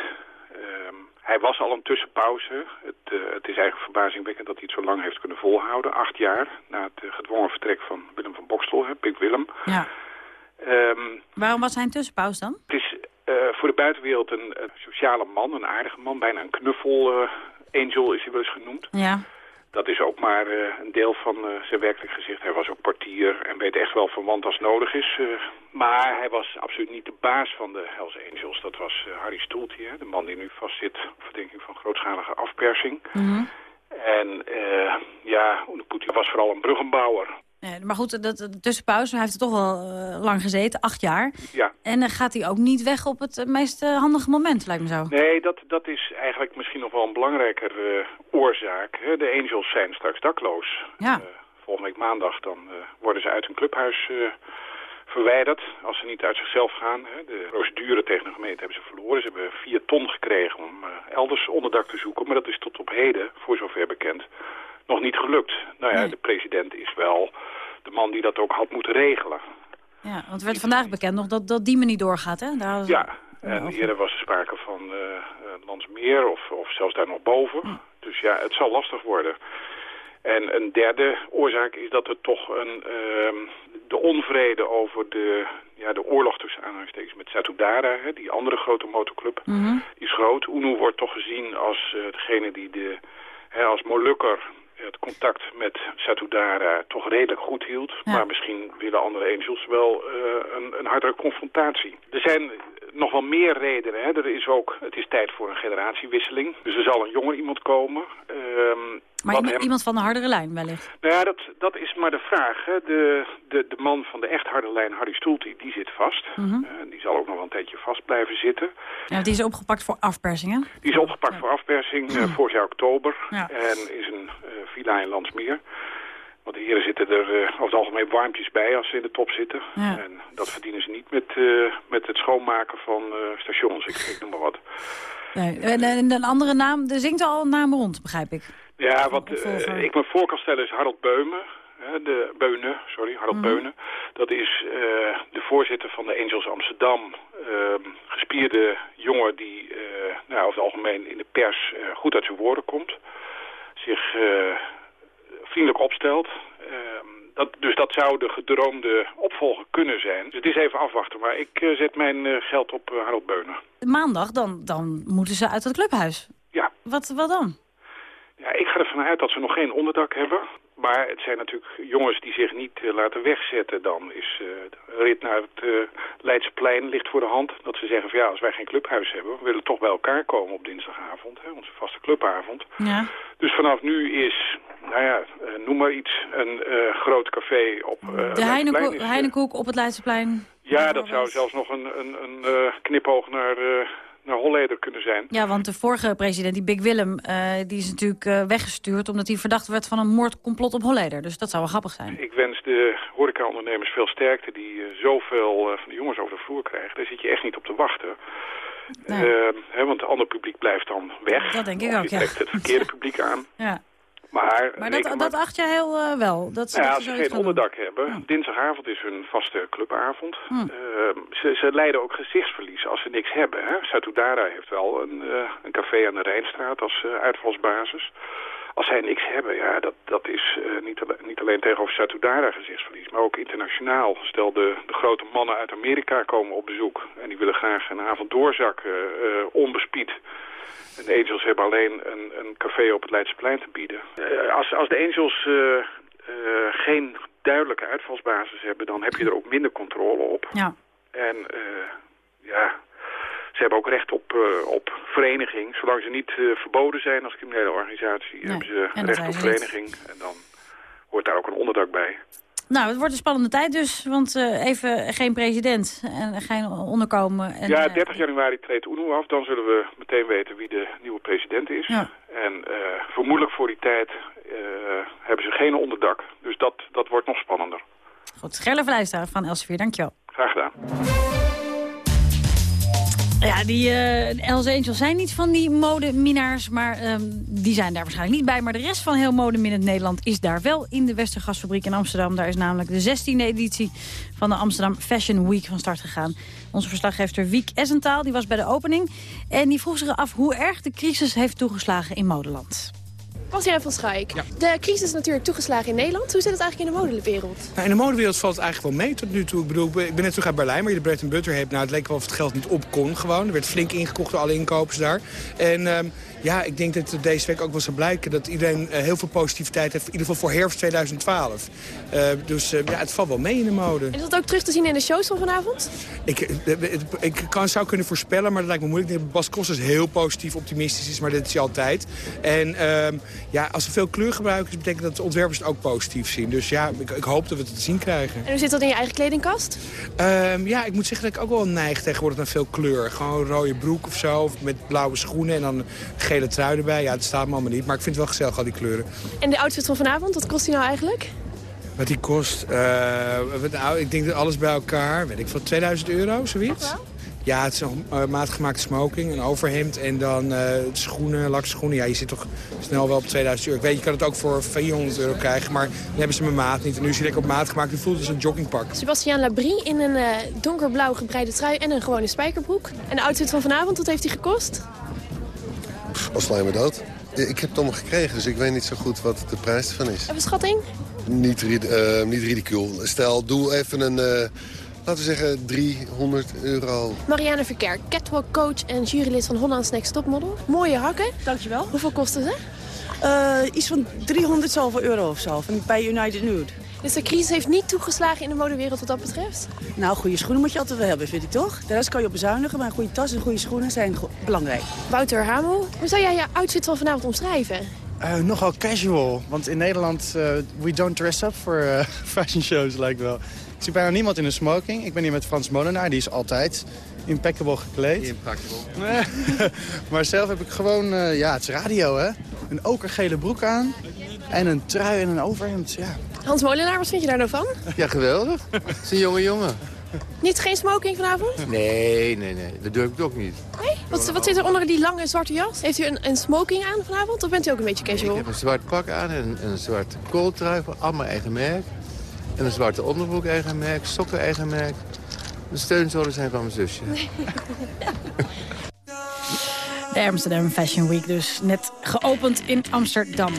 Ehm, hij was al een tussenpauze. Het, eh, het is eigenlijk verbazingwekkend dat hij het zo lang heeft kunnen volhouden. Acht jaar na het eh, gedwongen vertrek van Willem van Bokstel, hè, Pik Willem. Ja. Ehm, Waarom was hij een tussenpauze dan? Het is eh, voor de buitenwereld een, een sociale man, een aardige man. Bijna een knuffel eh, angel is hij wel eens genoemd. Ja. Dat is ook maar eh, een deel van eh, zijn werkelijk gezicht. Hij was ook portier en weet echt wel verwant als nodig is. eh. maar hij was absoluut niet de baas van de Hells Angels. Dat was Harry Stoeltje, de man die nu vastzit op verdenking van grootschalige afpersing. Mhm. En eh, ja, Poetin was vooral een bruggenbouwer. Nee, maar goed, dat, de tussenpauze, hij heeft er toch wel eh, lang gezeten, acht jaar. Ja. En dan gaat hij ook niet weg op het eh, meest eh, handige moment, lijkt me zo. Nee, dat, dat is eigenlijk misschien nog wel een belangrijker oorzaak. De Angels zijn straks dakloos. Ja. Volgende week maandag dan worden ze uit hun clubhuis verwijderd. Als ze niet uit zichzelf gaan. Hè. De procedure tegen de gemeente hebben ze verloren. Ze hebben vier ton gekregen om elders onderdak te zoeken. Maar dat is tot op heden, voor zover bekend, nog niet gelukt. Nou ja, de president is wel de man die dat ook had moeten regelen. Ja, want het werd vandaag bekend nog dat, dat Diemen niet doorgaat, hè? Daar Ja, en eerder was er sprake van eh, Landsmeer of, of zelfs daar nog boven. Dus ja, het zal lastig worden. En een derde oorzaak is dat er toch een, ehm, de onvrede over de, ja, de oorlog tussen aanhalingstekens met Satudara, hè, die andere grote motorclub, Mhm. die is groot. Uno wordt toch gezien als eh, degene die de, hè, als Molukker het contact met Satudara toch redelijk goed hield. Maar misschien willen andere angels wel eh, een, een hardere confrontatie. Er zijn nog wel meer redenen. Hè. Er is ook, het is tijd voor een generatiewisseling. Dus er zal een jonger iemand komen. Ehm, Maar iemand, hem- iemand van de hardere lijn wellicht. nou ja, dat, dat is maar de vraag. Hè. De, de, de man van de echt harde lijn, Harry Stoelty, die zit vast. Mhm. Eh, die zal ook nog wel een tijdje vast blijven zitten. Ja, die is opgepakt voor afpersing, hè? Die is opgepakt voor afpersing eh, [CLEARS THROAT] vorig jaar oktober. Ja. En is een eh, villa in Landsmeer. Want de heren zitten er eh, over het algemeen warmpjes bij als ze in de top zitten. Ja. En dat verdienen ze niet met, eh, met het schoonmaken van eh, stations, ik, ik noem maar wat. Nee. En, en een andere naam, er zingt al een naam rond, begrijp ik. Ja, wat ik me voor kan stellen is Harold Beume. hè, De Beune, sorry, Harold Mhm. Beune. Dat is de voorzitter van de Angels Amsterdam. ehm, gespierde jongen die nou, over het algemeen in de pers goed uit zijn woorden komt. Zich vriendelijk opstelt. Ehm, dat, dus dat zou de gedroomde opvolger kunnen zijn. Dus het is even afwachten. Maar ik eh, zet mijn eh, geld op eh, Harold Beume. Maandag, dan, dan moeten ze uit het clubhuis. Ja. Wat, wat dan? Ja, ik ga ervan uit dat ze nog geen onderdak hebben. Maar het zijn natuurlijk jongens die zich niet eh, laten wegzetten. Dan is eh, de rit naar het eh, Leidseplein ligt voor de hand. Dat ze zeggen van ja, als wij geen clubhuis hebben... we willen toch bij elkaar komen op dinsdagavond. Hè, onze vaste clubavond. Ja. Dus vanaf nu is, nou ja, noem maar iets, een groot café op De Heinekoek, is, Heinekoek op het Leidseplein. Ja, dat zou zelfs nog een, een, een knipoog naar, naar Holleder kunnen zijn. Ja, want de vorige president, die Big Willem, eh, die is natuurlijk eh, weggestuurd... omdat hij verdacht werd van een moordcomplot op Holleder. Dus dat zou wel grappig zijn. Ik wens de horecaondernemers veel sterkte die eh, zoveel van de jongens over de vloer krijgen. Daar zit je echt niet op te wachten. Hè, want het andere publiek blijft dan weg. Dat denk ik ook, je ja. trekt het verkeerde publiek aan. [LAUGHS] Ja. Maar, Maar dat, dat acht je heel eh, wel. Dat, ze- nou ja, dat als ze geen doen. onderdak hebben, dinsdagavond is hun vaste clubavond. Hm. Eh, ze, ze lijden ook gezichtsverlies als ze niks hebben. Hè. Satudara heeft wel een, eh, een café aan de Rijnstraat als uitvalsbasis. als zij niks hebben, ja, dat, dat is niet, niet alleen tegenover Satudara gezichtsverlies, maar ook internationaal. Stel, de, de grote mannen uit Amerika komen op bezoek en die willen graag een avond doorzakken, onbespied. En de Angels hebben alleen een, een café op het Leidseplein te bieden. Eh, als, als de Angels eh, eh, geen duidelijke uitvalsbasis hebben, dan heb je er ook minder controle op. Ja. En eh, ja, ze hebben ook recht op, eh, op vereniging. Zolang ze niet eh, verboden zijn als criminele organisatie, hebben ze recht op niet. vereniging. En dan hoort daar ook een onderdak bij. Nou, het wordt een spannende tijd dus, want eh, even geen president en geen onderkomen. En, ja, eh, 30 januari treedt UNO af. Dan zullen we meteen weten wie de nieuwe president is. Ja. En eh, vermoedelijk voor die tijd eh, hebben ze geen onderdak. Dus dat, dat wordt nog spannender. Goed, Gerle Vlijstra van Elsevier, dankjewell. Graag gedaan. Ja, die eh Hells Angels zijn niet van die modeminaars, maar ehm, die zijn daar waarschijnlijk niet bij. Maar de rest van heel modemin Nederland is daar wel in de Westergasfabriek in Amsterdam. Daar is namelijk de 16e editie van de Amsterdam Fashion Week van start gegaan. Onze verslaggever Wiek Essentaal die was bij de opening. En die vroeg zich af hoe erg de crisis heeft toegeslagen in modeland. Bastiaan van Schaik. De crisis is natuurlijk toegeslagen in Nederland. Hoe zit het eigenlijk in de modewereld? Nou, in de modewereld valt het eigenlijk wel mee tot nu toe. Ik bedoel, ik ben net terug uit Berlijn, waar je de bread and butter hebt. Nou, het leek wel of het geld niet op kon gewoon. Er werd flink ingekocht door alle inkopers daar. En ehm, ja, ik denk dat het deze week ook wel zal blijken... dat iedereen eh, heel veel positiviteit heeft, in ieder geval voor herfst 2012. Eh, dus eh, ja, het valt wel mee in de mode. En is dat ook terug te zien in de shows van vanavond? Ik, kan, zou kunnen voorspellen, maar dat lijkt me moeilijk. Ik denk dat Bas Kostas heel positief optimistisch is, maar dat is hij altijd. En ehm, ja, als er veel kleur gebruiken is, betekent dat de ontwerpers het ook positief zien. Dus ja, ik, ik hoop dat we het te zien krijgen. En hoe zit dat in je eigen kledingkast? Ehm, ja, ik moet zeggen dat ik ook wel neig tegenwoordig naar veel kleur. Gewoon een rode broek of zo, of met blauwe schoenen en dan gele trui erbij. Ja, dat staat me allemaal niet, maar ik vind het wel gezellig, al die kleuren. En de outfit van vanavond, wat kost die nou eigenlijk? Wat die kost, eh, wat, nou, ik denk dat alles bij elkaar, weet ik veel, 2000 euro, zoiets. Ja, het is een uh, maatgemaakte smoking, een overhemd en dan eh, schoenen, lakschoenen. Ja, je zit toch snel wel op 2000 euro. Ik weet, je kan het ook voor 400 euro krijgen, maar dan hebben ze mijn maat niet. En nu is hij lekker op maat gemaakt, het voelt als een joggingpak. Sebastiaan Labrie in een donkerblauw gebreide trui en een gewone spijkerbroek. En de outfit van vanavond, wat heeft die gekost? Al sla je me dood. Ik heb het allemaal gekregen, dus ik weet niet zo goed wat de prijs ervan is. Even schatting? Niet, eh, niet ridicule. Stel, doe even een, eh, laten we zeggen, 300 euro. Marianne Verkerk, catwalk coach en jurylid van Holland's Next Topmodel. Mooie hakken. Dankjewel. Hoeveel kosten ze? Eh, iets van 300 zoveel euro of zo, van, bij United Nude. Dus de crisis heeft niet toegeslagen in de modewereld wat dat betreft? Nou, goede schoenen moet je altijd wel hebben, vind ik toch? De rest kan je op bezuinigen, maar een goede tas en goede schoenen zijn go- belangrijk. Wouter Hamel, hoe zou jij je outfit van vanavond omschrijven? Eh, nogal casual, want in Nederland, eh, we don't dress up voor eh, [LAUGHS] fashion shows lijkt wel. Ik zie bijna niemand in een smoking. Ik ben hier met Frans Molenaar, die is altijd impeccable gekleed. Impeccable. [LAUGHS] maar zelf heb ik gewoon, eh, ja, het is radio hè. Een okergele broek aan en een trui en een overhemd, ja. Hans Molenaar, wat vind je daar nou van? Ja, geweldig. Het is een jonge jongen. Niet geen smoking vanavond? Nee, nee, nee. Dat durf ik ook niet. Nee? Wat, wat zit er onder die lange zwarte jas? Heeft u een, een smoking aan vanavond of bent u ook een beetje casual? Ik heb een zwart pak aan en een zwart kooltrui van allemaal eigen merk. En een zwarte onderbroek eigen merk, sokken eigen merk. De steunzolen zijn van mijn zusje. [LAUGHS] De Amsterdam Fashion Week dus net geopend in Amsterdam.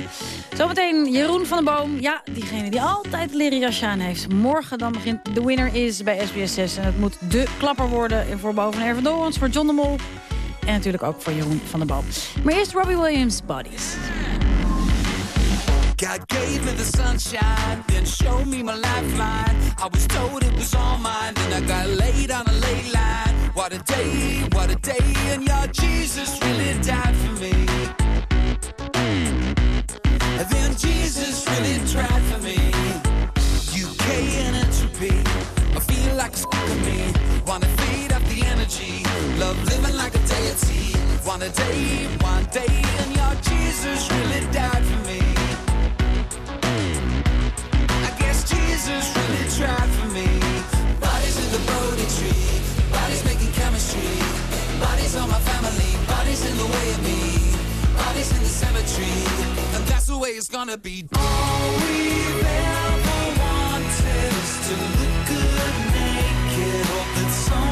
Zometeen Jeroen van den Boom. Ja, diegene die altijd leren jasje aan heeft. Morgen dan begint de winner is bij SBS 6. En het moet de klapper worden voor boven Ervan Dorens, voor John de Mol. En natuurlijk ook voor Jeroen van den Boom. Maar eerst Robbie Williams, Bodies. God gave me the sunshine, then showed me my lifeline. I was told it was all mine, then I got laid on a ley line. What a day, what a day, and your Jesus really died for me. And then Jesus really tried for me. UK and entropy, I feel like it's f***ing me. Wanna feed up the energy, love living like a deity. One day, one day, and your Jesus really died for me. Jesus really tried for me. Bodies in the Bodhi tree, bodies making chemistry. Bodies on my family, bodies in the way of me. Bodies in the cemetery, and that's the way it's gonna be. All we've ever wanted is to look good naked. Hope that someone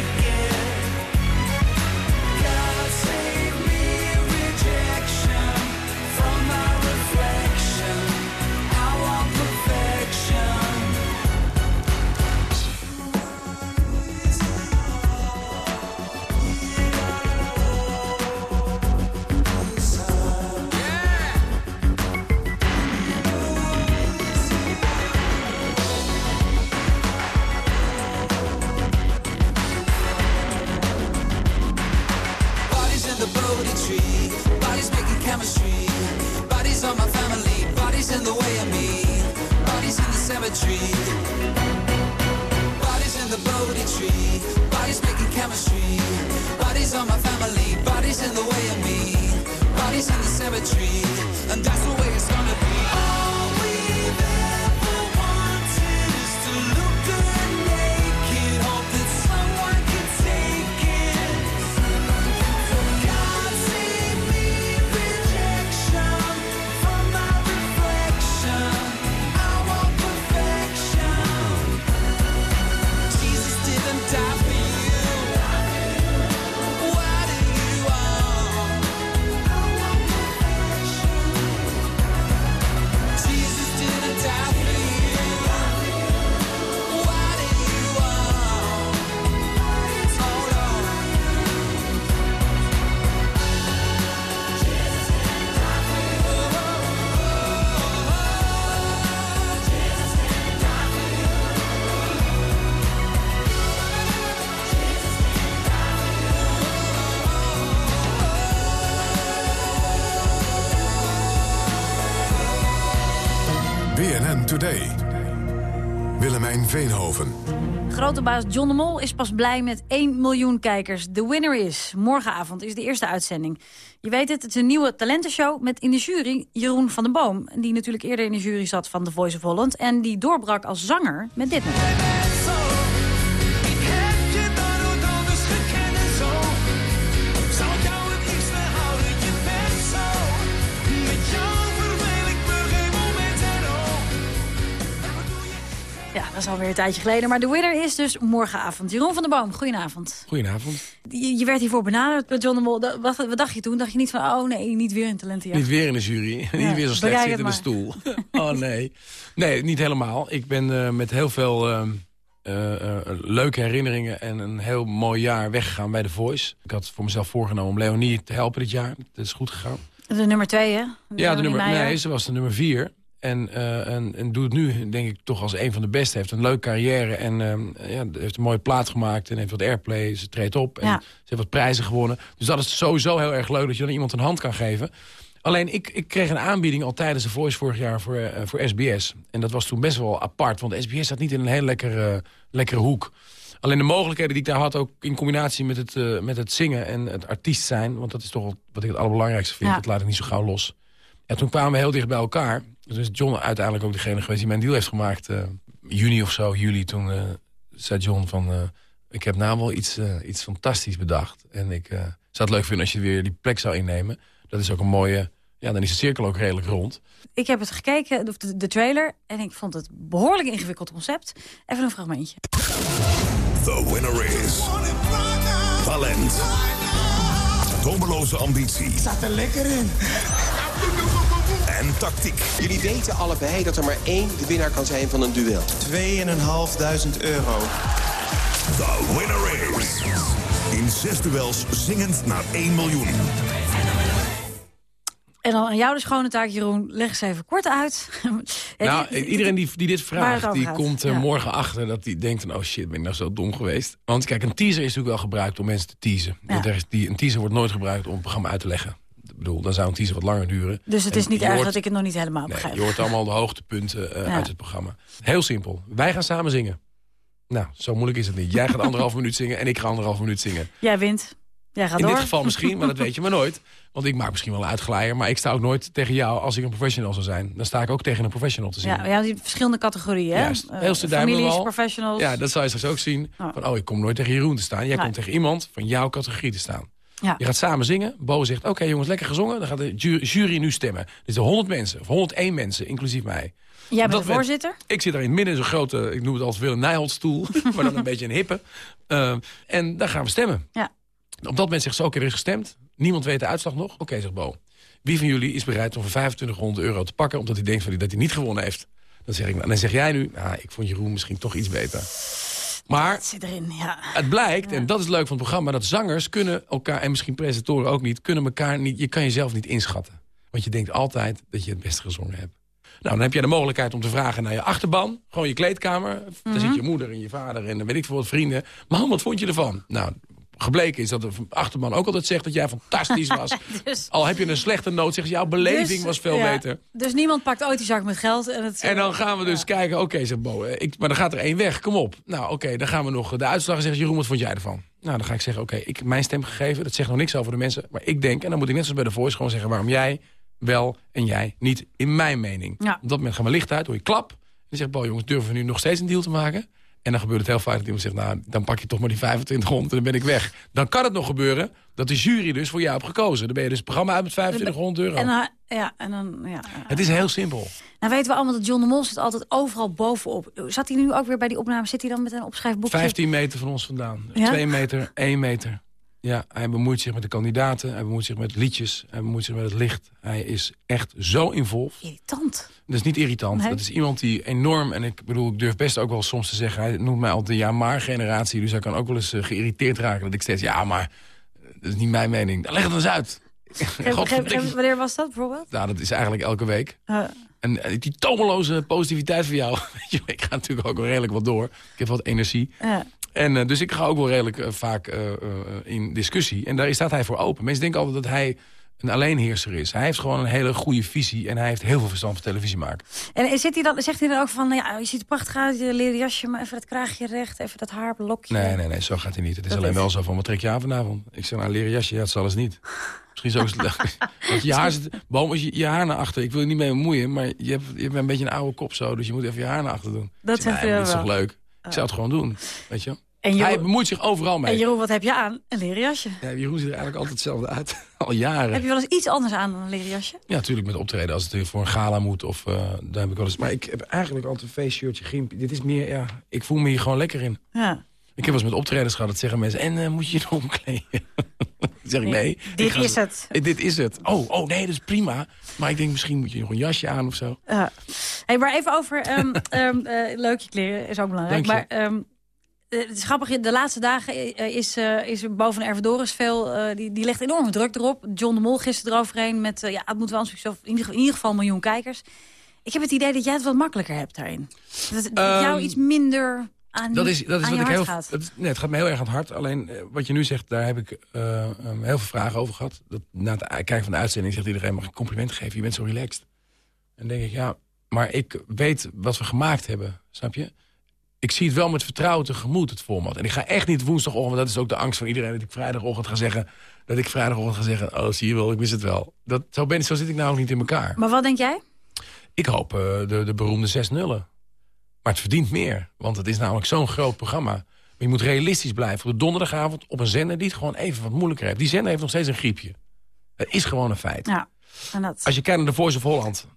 Bodies in the Bodhi tree. Bodies making chemistry. Bodies on my family. Bodies in the way of me. Bodies in the cemetery. Veenhoven. Grote baas John de Mol is pas blij met 1 miljoen kijkers. De winner is. Morgenavond is de eerste uitzending. Je weet het, het is een nieuwe talentenshow met in de jury Jeroen van den Boom. Die natuurlijk eerder in de jury zat van The Voice of Holland. En die doorbrak als zanger met dit nummer. Alweer een tijdje geleden. Maar de winner is dus morgenavond. Jeroen van den Boom, goedenavond. Goedenavond. Je, je werd hiervoor benaderd door John de Mol. Wat, wat dacht je toen? Dacht je niet van, oh nee, niet weer een talentenjacht? Niet weer in de jury. [LAUGHS] niet weer bekijk slecht het zittende stoel. [LAUGHS] oh nee. Nee, niet helemaal. Ik ben eh, met heel veel eh, eh, eh, leuke herinneringen en een heel mooi jaar weggegaan bij The Voice. Ik had voor mezelf voorgenomen om Leonie te helpen dit jaar. Dat is goed gegaan. De nummer twee, hè? Ja, de nummer, nee, ze was de nummer vier. En, eh, en, en doet het nu, denk ik, toch als een van de beste. Heeft een leuke carrière en eh, ja, heeft een mooie plaat gemaakt. En heeft wat airplay, ze treedt op. En Ja. ze heeft wat prijzen gewonnen. Dus dat is sowieso heel erg leuk dat je dan iemand een hand kan geven. Alleen, ik, ik kreeg een aanbieding al tijdens de Voice vorig jaar voor, eh, voor SBS. En dat was toen best wel apart, want SBS zat niet in een heel lekkere, lekkere hoek. Alleen de mogelijkheden die ik daar had, ook in combinatie met het, met het zingen en het artiest zijn... want dat is toch wat ik het allerbelangrijkste vind, Ja. dat laat ik niet zo gauw los. En toen kwamen we heel dicht bij elkaar. Dus is John uiteindelijk ook degene geweest die mijn deal heeft gemaakt. eh, juni of zo, juli, toen eh, zei John van... eh, ik heb nou wel iets, eh, iets fantastisch bedacht. En ik eh, zou het leuk vinden als je weer die plek zou innemen. Dat is ook een mooie... Ja, dan is de cirkel ook redelijk rond. Ik heb het gekeken, of de, de trailer, en ik vond het behoorlijk ingewikkeld concept. Even een fragmentje. The winner is... Talent. Tomeloze ambitie. Zat er lekker in. En tactiek. Jullie weten allebei dat er maar één de winnaar kan zijn van een duel. 2.500 euro. The winner is... In zes duels zingend naar 1 miljoen. En dan aan jou de schone taak, Jeroen. Leg eens even kort uit. [LAUGHS] Nou, die- iedereen die, die dit vraagt, die gaat, komt er ja. morgen achter dat die denkt van... oh shit, ben ik nou zo dom geweest? Want kijk, een teaser is natuurlijk wel gebruikt om mensen te teasen. Ja. Want er is die, een teaser wordt nooit gebruikt om het programma uit te leggen. Bedoel, dan zou een teaser wat langer duren. Dus het En is niet erg hoort- dat ik het nog niet helemaal Nee, begrijp. je hoort allemaal de hoogtepunten eh, Ja. uit het programma. Heel simpel. Wij gaan samen zingen. Nou, zo moeilijk is het niet. Jij gaat anderhalf minuut zingen en ik ga anderhalf minuut zingen. Jij wint. Jij gaat In door. dit geval misschien, maar dat [LAUGHS] weet je maar nooit. Want ik maak misschien wel een uitglijer. Maar ik sta ook nooit tegen jou als ik een professional zou zijn. Dan sta ik ook tegen een professional te zingen. Ja, die verschillende categorieën. hè? Juist. Eh, Heel Families, professionals. Ja, dat zal je straks ook zien. Oh. Van, oh, ik kom nooit tegen Jeroen te staan. Jij komt tegen iemand van jouw categorie te staan. Ja. Je gaat samen zingen. Bo zegt, oké jongens, lekker gezongen. Dan gaat de ju- jury nu stemmen. Er zitten 100 mensen, of 101 mensen, inclusief mij. Jij bent de werd- voorzitter. Ik zit daar in het midden in zo'n grote, ik noem het altijd Willem Nijholt-stoel. [LAUGHS] maar dan een beetje een hippe. Eh, en daar gaan we stemmen. Ja. Op dat moment zegt ze, oké, er is gestemd. Niemand weet de uitslag nog. Oké, zegt Bo. Wie van jullie is bereid om voor 2500 euro te pakken... omdat hij denkt van, dat hij niet gewonnen heeft? Dan zeg ik, en dan zeg jij nu, ah, ik vond Jeroen misschien toch iets beter. Maar Het zit erin, ja. het blijkt, en dat is leuk van het programma... dat zangers kunnen elkaar, en misschien presentatoren ook niet... kunnen elkaar niet, je kan jezelf niet inschatten. Want je denkt altijd dat je het beste gezongen hebt. Nou, dan heb jij de mogelijkheid om te vragen naar je achterban. Gewoon je kleedkamer. Daar zit je moeder en je vader en dan weet ik veel wat vrienden. Maar wat vond je ervan? Nou, gebleken is dat de achterban ook altijd zegt dat jij fantastisch [LAUGHS] was. Dus- Al heb je een slechte noot, zegt ze, jouw beleving Dus, was veel ja. beter. Dus niemand pakt ooit die zak met geld. En, het, En dan gaan we dus kijken, oké, zegt Bo, ik, maar dan gaat er één weg, kom op. Nou, oké, dan gaan we nog de uitslag en zeggen, Jeroen, wat vond jij ervan? Nou, dan ga ik zeggen, oké, ik mijn stem gegeven. Dat zegt nog niks over de mensen. Maar ik denk, en dan moet ik net zoals bij de Voice gewoon zeggen... waarom jij wel en jij niet, in mijn mening. Ja. Op dat moment gaan we licht uit, hoor je klap. En dan zegt Bo, jongens, durven we nu nog steeds een deal te maken? En dan gebeurt het heel vaak dat iemand zegt... nou, dan pak je toch maar die 25 rond en dan ben ik weg. Dan kan het nog gebeuren dat de jury dus voor jou heeft gekozen. Dan ben je dus het programma uit met 2500 euro. En dan, ja, en dan, ja. Het is heel simpel. Nou weten we allemaal dat John de Mol zit altijd overal bovenop. Zat hij nu ook weer bij die opname? Zit hij dan met een opschrijfboekje? 15 meter van ons vandaan. Ja? 2 meter, 1 meter. Ja, hij bemoeit zich met de kandidaten. Hij bemoeit zich met liedjes. Hij bemoeit zich met het licht. Hij is echt zo involved. Irritant. Dat is niet irritant. Nee. Dat is iemand die enorm... En ik bedoel, ik durf best ook wel soms te zeggen... Hij noemt mij altijd de ja-maar-generatie. Dus hij kan ook wel eens eh, geïrriteerd raken. Dat ik steeds, ja, maar... Dat is niet mijn mening. Dan leg het eens uit. Geef- geef- Godverdikke- geef- wanneer was dat bijvoorbeeld? nou, dat is eigenlijk elke week. Eh, En eh, die tomeloze positiviteit van jou... [LAUGHS] weet je, ik ga natuurlijk ook wel redelijk wat door. Ik heb wat energie. ja. En eh, dus ik ga ook wel redelijk eh, vaak in discussie. En daar staat hij voor open. Mensen denken altijd dat hij een alleenheerser is. Hij heeft gewoon een hele goede visie. En hij heeft heel veel verstand van televisie maken. En zit hij dan, zegt hij dan ook van, nou ja, je ziet er prachtig uit, je leren jasje, maar even dat kraagje recht, even dat haarblokje. Nee, nee, nee, zo gaat hij niet. Het is Dat alleen is- wel zo van, wat trek je aan vanavond? Ik zeg, nou, leren jasje, ja, het zal eens niet. [LAUGHS] Misschien zo is het [LAUGHS] je haar zit... Boom, als je je haar naar achter... Ik wil je niet mee bemoeien, maar je hebt, je hebt een beetje een oude kop zo. Dus je moet even je haar naar achter doen. Dat zeg, nee, dit is toch leuk? Ik zou het gewoon doen, weet je En Jeroen- Hij bemoeit zich overal mee. En Jeroen, wat heb je aan? Een leren jasje. Ja, Jeroen ziet er eigenlijk altijd hetzelfde uit. [LAUGHS] Al jaren. Heb je wel eens iets anders aan dan een leren jasje? Ja, natuurlijk met optreden als het voor een gala moet. Of, eh daar heb ik wel eens... Maar ik heb eigenlijk altijd een feestshirtje, gimp. Dit is meer, ja... Ik voel me hier gewoon lekker in. Ja. Ik heb wel eens met optredens gehad, dat zeggen mensen... En eh, moet je je [LAUGHS] omkleden? Dan zeg ik nee. Dit Ik is zo- het. Eh, Dit is het. Oh, oh, nee, dat is prima. Maar ik denk, misschien moet je nog een jasje aan of zo. Hey, maar even over... ehm [LAUGHS] ehm, eh, leuk je kleren is ook belangrijk. Maar ehm, eh, het is grappig, de laatste dagen is, is er boven Ervedoris veel... die, die legt enorme druk erop. John de Mol gisteren eroverheen met... ja, het moet wel een succes, in ieder, in ieder geval een miljoen kijkers. Ik heb het idee dat jij het wat makkelijker hebt daarin. Dat het dat jou Ehm, iets minder aan, Dat is, dat is wat ik heel. gaat. Het, nee, het gaat me heel erg aan het hart. Alleen eh, wat je nu zegt, daar heb ik eh, eh, heel veel vragen over gehad. Dat, na het kijken van de uitzending zegt iedereen: mag ik een compliment geven? Je bent zo relaxed. En denk ik, ja, maar ik weet wat we gemaakt hebben. Snap je? Ik zie het wel met vertrouwen tegemoet, het format. En ik ga echt niet woensdagochtend, want dat is ook de angst van iedereen... dat ik vrijdagochtend ga zeggen, dat ik vrijdagochtend ga zeggen... oh, zie je wel, ik wist het wel. Dat, zo, ben, zo zit ik nou ook niet in elkaar. Maar wat denk jij? Ik hoop eh, de, de beroemde 6 nullen. Maar het verdient meer, want het is namelijk zo'n groot programma. Maar je moet realistisch blijven. Op de donderdagavond op een zender die het gewoon even wat moeilijker heeft. Die zender heeft nog steeds een griepje. Dat is gewoon een feit. Ja, en dat... Als je kijkt naar de Voice of Holland...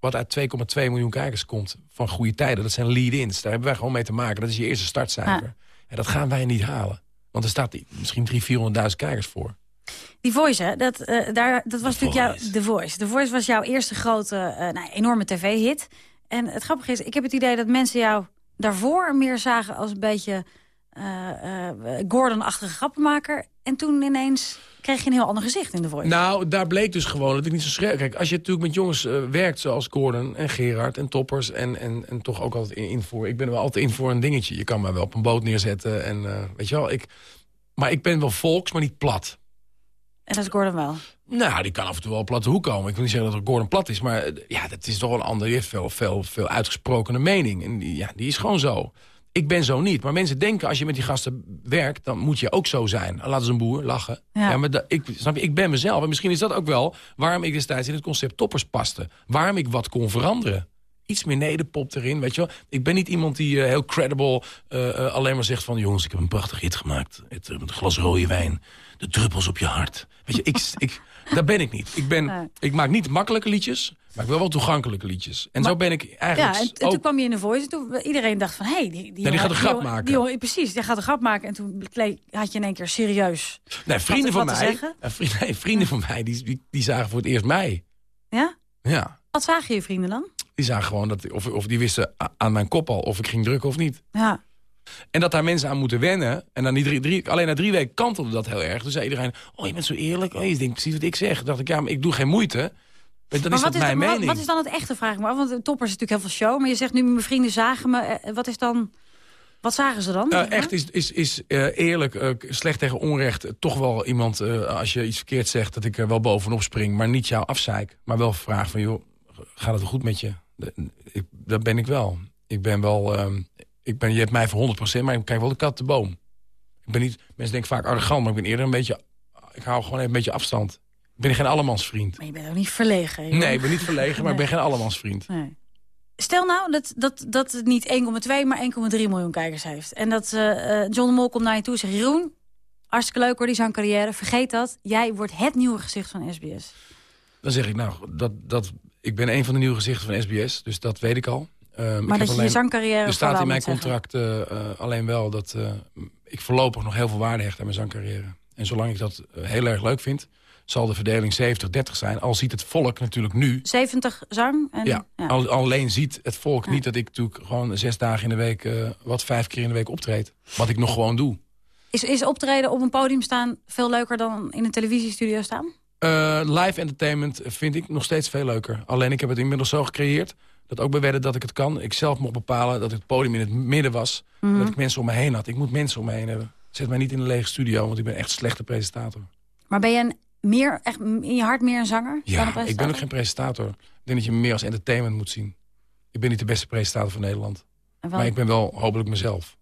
wat uit 2,2 miljoen kijkers komt van goede tijden... dat zijn lead-ins. Daar hebben wij gewoon mee te maken. Dat is je eerste startcijfer. En dat gaan wij niet halen. Want er staat die- misschien 300.000, 400.000 kijkers voor. Die Voice, hè, dat, eh, daar, dat was natuurlijk jouw... The Voice. The Voice was jouw eerste grote, eh, nou, enorme tv-hit. En het grappige is, ik heb het idee dat mensen jou daarvoor meer zagen als een beetje eh, eh, Gordon-achtige grappenmaker. En toen ineens kreeg je een heel ander gezicht in The Voice. Nou, daar bleek dus gewoon dat ik niet zo scherp... Kijk, als je natuurlijk met jongens eh, werkt zoals Gordon en Gerard en Toppers... En, en, en toch ook altijd in, in voor... Ik ben wel altijd in voor een dingetje. Je kan mij wel op een boot neerzetten en weet je wel... Ik, maar ik ben wel volks, maar niet plat. En dat is Gordon wel. Nou, die kan af en toe wel op platte hoek komen. Ik wil niet zeggen dat Gordon plat is, maar eh, ja, dat is toch wel een ander. Die heeft veel, veel, veel uitgesprokene mening. En die, ja, die is gewoon zo. Ik ben zo niet. Maar mensen denken, als je met die gasten werkt... dan moet je ook zo zijn. Laten ze een boer lachen. Ja. maar ik, snap je, ik ben mezelf. En misschien is dat ook wel waarom ik destijds in het concept toppers paste. Waarom ik wat kon veranderen. Iets meer nederpop erin, weet je wel. Ik ben niet iemand die uh, heel credible uh, alleen maar zegt van... jongens, ik heb een prachtig hit gemaakt. Het, met een glas rode wijn. De druppels op je hart. Weet je, ik, ik, daar ben ik niet. Ik, ben, ik maak niet makkelijke liedjes, maar ik wil wel toegankelijke liedjes. En zo ben ik eigenlijk Ja, en, en toen kwam je in de voice en toen iedereen dacht van... hé, hey, die, die, ja, die gaat een grap maken. Die, precies, die gaat een grap maken. En toen had je in één keer serieus Nee, vrienden van mij, [LAUGHS] nee, vrienden van mij die, die, die zagen voor het eerst mij. Ja? Ja. Wat zagen je vrienden dan? Die zagen gewoon, dat, of, of die wisten aan mijn kop al of ik ging drukken of niet. Ja. En dat daar mensen aan moeten wennen. En dan die drie, drie, alleen na drie weken kantelde dat heel erg. Toen zei iedereen, oh je bent zo eerlijk. Oh, je denkt precies wat ik zeg. dacht ik, ja, maar ik doe geen moeite. Dan maar is dat is mijn dan, mening. Wat, is dan het echte vraag? Want toppers is natuurlijk heel veel show. Maar je zegt nu, mijn vrienden zagen me. Eh, Wat is dan... Wat zagen ze dan? Uh, echt is, is, is uh, eerlijk, uh, slecht tegen onrecht. toch wel iemand, als je iets verkeerd zegt... dat ik er wel bovenop spring, maar niet jou afzeik. Maar wel vraag van, joh, gaat het goed met je? Dat ben ik wel. Ik ben wel... Ik ben, je hebt mij voor 100%, maar ik kijk wel de kat de boom. Ik ben niet, mensen denken vaak arrogant, maar ik ben eerder een beetje... Ik hou gewoon even een beetje afstand. Ik ben geen allemansvriend. Maar je bent ook niet verlegen. Joh. Nee, ik ben niet verlegen, maar ik ben geen allemansvriend. Nee. Stel nou dat, dat, dat het niet 1,2, maar 1,3 miljoen kijkers heeft. En dat uh, John de Mol komt naar je toe en zegt... Jeroen, hartstikke leuk hoor, die zangcarrière. Vergeet dat, jij wordt het nieuwe gezicht van SBS. Dan zeg ik, nou, dat, dat, ik ben een van de nieuwe gezichten van SBS. Dus dat weet ik al. Um, maar dat je je zangcarrière... Er staat in mijn contract uh, uh, alleen wel dat uh, ik voorlopig nog heel veel waarde hecht aan mijn zangcarrière. En zolang ik dat heel erg leuk vind, zal de verdeling 70-30 zijn. Al ziet het volk natuurlijk nu... 70 zang? En, ja, ja. Al, alleen ziet het volk ja. niet dat ik natuurlijk gewoon zes dagen in de week... wat vijf keer in de week optreed. Wat ik nog gewoon doe. Is, is optreden op een podium staan veel leuker dan in een televisiestudio staan? live entertainment vind ik nog steeds veel leuker. Alleen ik heb het inmiddels zo gecreëerd dat ook bewedden dat ik het kan. Ik zelf mocht bepalen dat het podium in het midden was. Mm -hmm. Dat ik mensen om me heen had. Ik moet mensen om me heen hebben. Zet mij niet in een lege studio, want ik ben echt slechte presentator. Maar ben je een meer, echt in je hart meer een zanger ja, dan een ik ben ook geen presentator. Ik denk dat je me meer als entertainment moet zien. Ik ben niet de beste presentator van Nederland. Maar ik ben wel hopelijk mezelf.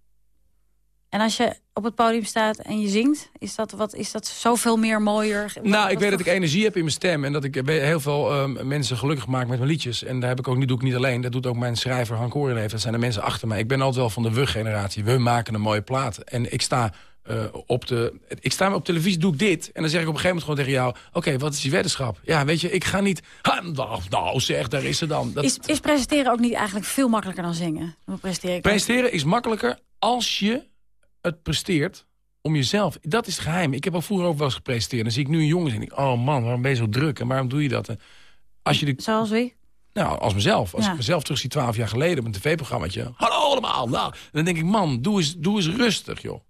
En als je op het podium staat en je zingt, is dat, wat, is dat zoveel meer mooier? Nou, ik weet dat ik energie heb in mijn stem. En dat ik heel veel um, mensen gelukkig maak met mijn liedjes. En daar heb ik ook niet, doe ik niet alleen. Dat doet ook mijn schrijver Hank Orenleef. Dat zijn de mensen achter mij. Ik ben altijd wel van de we-generatie. We maken een mooie plaat. En ik sta... Uh, op de, ik sta op televisie, doe ik dit. En dan zeg ik op een gegeven moment gewoon tegen jou... oké, wat is die weddenschap? Ja, weet je, ik ga niet... Ha, nou, nou, zeg, daar is ze dan. Dat... Is, is presenteren ook niet eigenlijk veel makkelijker dan zingen? Presenteren, presenteren is makkelijker als je het presteert om jezelf. Dat is het geheim. Ik heb al vroeger ook wel eens gepresenteerd. Dan zie ik nu een jongen en denk ik, oh man, waarom ben je zo druk? En waarom doe je dat? Als je de... Zoals wie? Nou, als mezelf. Als ja. ik mezelf terug zie twaalf jaar geleden op een tv-programmaatje. Hallo allemaal. Nou, en dan denk ik, man, doe eens, doe eens rustig, joh.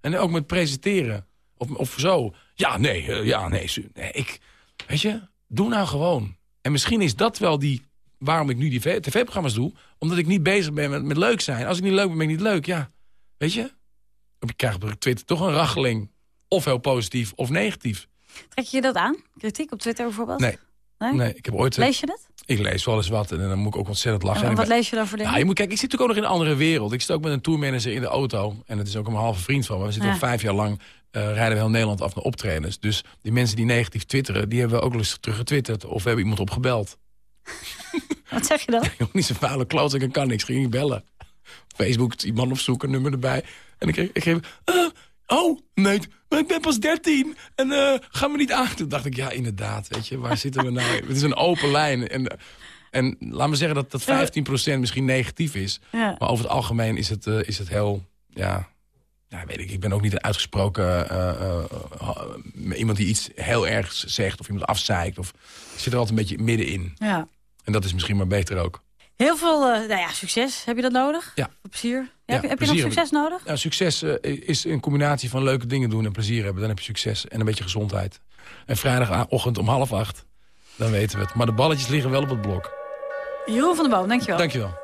En ook met presenteren. Of, of zo. Ja, nee, uh, ja, nee, nee. Ik, weet je, doe nou gewoon. En misschien is dat wel die, waarom ik nu die tv-programma's doe. Omdat ik niet bezig ben met, met leuk zijn. Als ik niet leuk ben, ben ik niet leuk. Ja, weet je? Ik krijg op Twitter toch een racheling. Of heel positief of negatief. Trek je dat aan? Kritiek op Twitter bijvoorbeeld? Nee. Nee? nee ik heb ooit, lees je dat? Ik lees wel eens wat en dan moet ik ook ontzettend lachen. En wat lees je dan voor dingen? Nou, je moet, kijk, ik zit natuurlijk ook nog in een andere wereld. Ik zit ook met een tourmanager in de auto. En het is ook een halve vriend van me. We zitten ja. al vijf jaar lang, uh, rijden we heel Nederland af naar optredens. Dus die mensen die negatief twitteren, die hebben we ook eens terug getwitterd. Of we hebben iemand opgebeld. [LAUGHS] wat zeg je dan? [LAUGHS] Ik niet zo vuile klootzak, ik kan niks. Ging ik bellen. Facebook, die man opzoeken, nummer erbij. En ik kreeg, ik kreeg uh, oh, nee, maar ik ben pas 13 en uh, ga me niet aan. Toen dacht ik, ja, inderdaad, weet je, waar zitten we nou? [LAUGHS] Het is een open lijn. En, en laat me zeggen dat, dat 15% misschien negatief is. Ja. Maar over het algemeen is het, uh, is het heel, ja... Ja, weet ik, ik ben ook niet een uitgesproken iemand die iets heel ergs zegt... of iemand afzeikt. Of, ik zit er altijd een beetje middenin. Ja. En dat is misschien maar beter ook. Heel veel uh, nou ja, succes. Heb je dat nodig? Ja. Plezier? Ja, ja, heb je, heb plezier je nog succes nodig? Ja, succes uh, is een combinatie van leuke dingen doen en plezier hebben. Dan heb je succes en een beetje gezondheid. En vrijdagochtend om half acht, dan weten we het. Maar de balletjes liggen wel op het blok. Jeroen van der Boom, dankjewel. Dankjewel.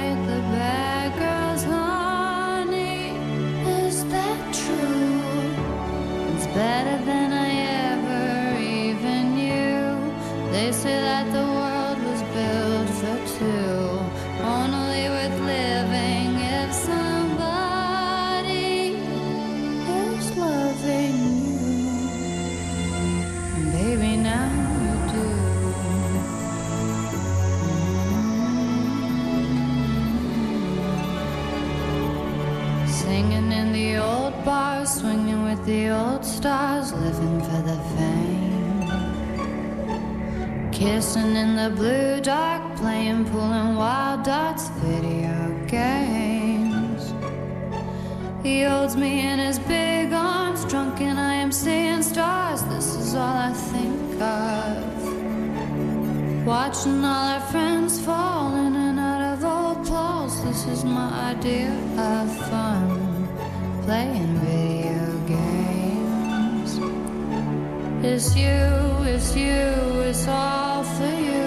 In the old bars, swinging with the old stars, living for the fame. Kissing in the blue dark, playing and wild dots, video games. He holds me in his big arms, drunk and I am seeing stars. This is all I think of. Watching all our friends fall in and out of old clothes. This is my idea of fun. Playing video games. It's you, it's you, it's all for you.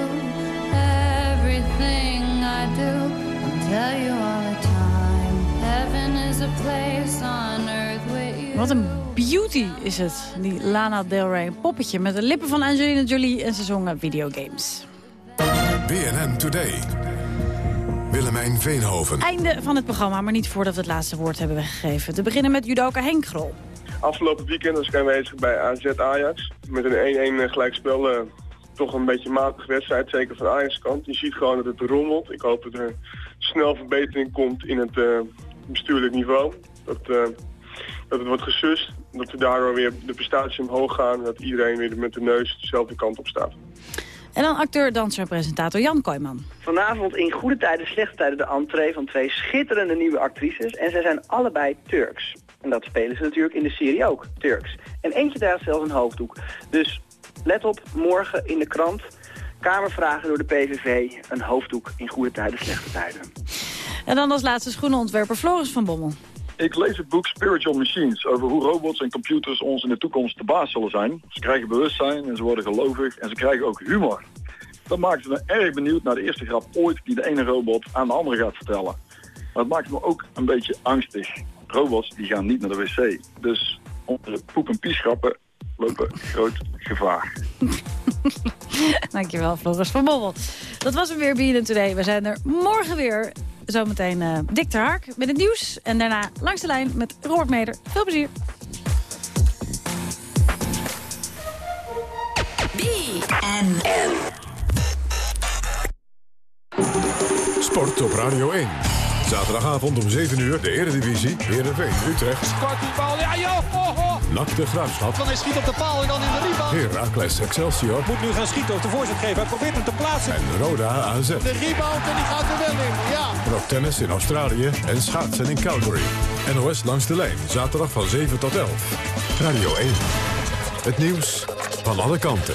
Everything I do, I'll tell you all the time. Heaven is a place on earth with you. Wat een beauty is het, die Lana Del Rey. Een poppetje met de lippen van Angelina Jolie en ze zongen videogames. BNN Today. Willemijn Veenhoven. Einde van het programma, maar niet voordat we het laatste woord hebben weggegeven. Te beginnen met judoka Henk Grol. Afgelopen weekend was ik aanwezig bij AZ Ajax. Met een 1-1 gelijkspel. eh, toch een beetje een matige wedstrijd, zeker van Ajax kant. Je ziet gewoon dat het rommelt. Ik hoop dat er snel verbetering komt in het eh, bestuurlijk niveau. Dat, eh, dat het wordt gesust. Dat we daardoor weer de prestaties omhoog gaan. En dat iedereen weer met de neus dezelfde kant op staat. En dan acteur, danser en presentator Jan Kooijman. Vanavond in goede tijden, slechte tijden de entree van twee schitterende nieuwe actrices. En zij zijn allebei Turks. En dat spelen ze natuurlijk in de serie ook, Turks. En eentje draagt zelfs een hoofddoek. Dus let op, morgen in de krant. Kamervragen door de PVV, een hoofddoek in goede tijden, slechte tijden. En dan als laatste schoenenontwerper Floris van Bommel. Ik lees het boek Spiritual Machines over hoe robots en computers ons in de toekomst de baas zullen zijn. Ze krijgen bewustzijn en ze worden gelovig en ze krijgen ook humor. Dat maakt me erg benieuwd naar de eerste grap ooit die de ene robot aan de andere gaat vertellen. Maar het maakt me ook een beetje angstig. Robots die gaan niet naar de wc. Dus onze poep- en piesgrappen lopen groot gevaar. [LAUGHS] Dankjewel, Floris van Bommel. Dat was hem weer, BNN Today. We zijn er morgen weer. Zometeen uh, Dick ter Hark met het nieuws. En daarna langs de lijn met Robert Meder. Veel plezier. BNN. Sport op Radio 1. Zaterdagavond om 7 uur de Eredivisie, Heerenveen, Utrecht. Kort die bal, ja joh! Nak de Graafschap. Dan is schiet op de paal en dan in de rebound. Heracles Excelsior. Moet nu gaan schieten of de voorzet geven. Hij probeert hem te plaatsen. En Roda AZ. De rebound en die gaat er wel in, ja. Ook tennis in Australië en schaatsen in Calgary. NOS langs de lijn, zaterdag van 7 tot 11. Radio 1. Het nieuws van alle kanten.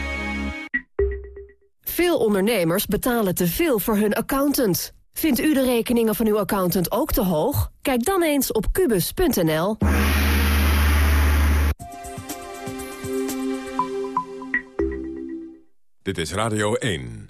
Veel ondernemers betalen te veel voor hun accountant. Vindt u de rekeningen van uw accountant ook te hoog? Kijk dan eens op kubus.nl. Dit is Radio 1.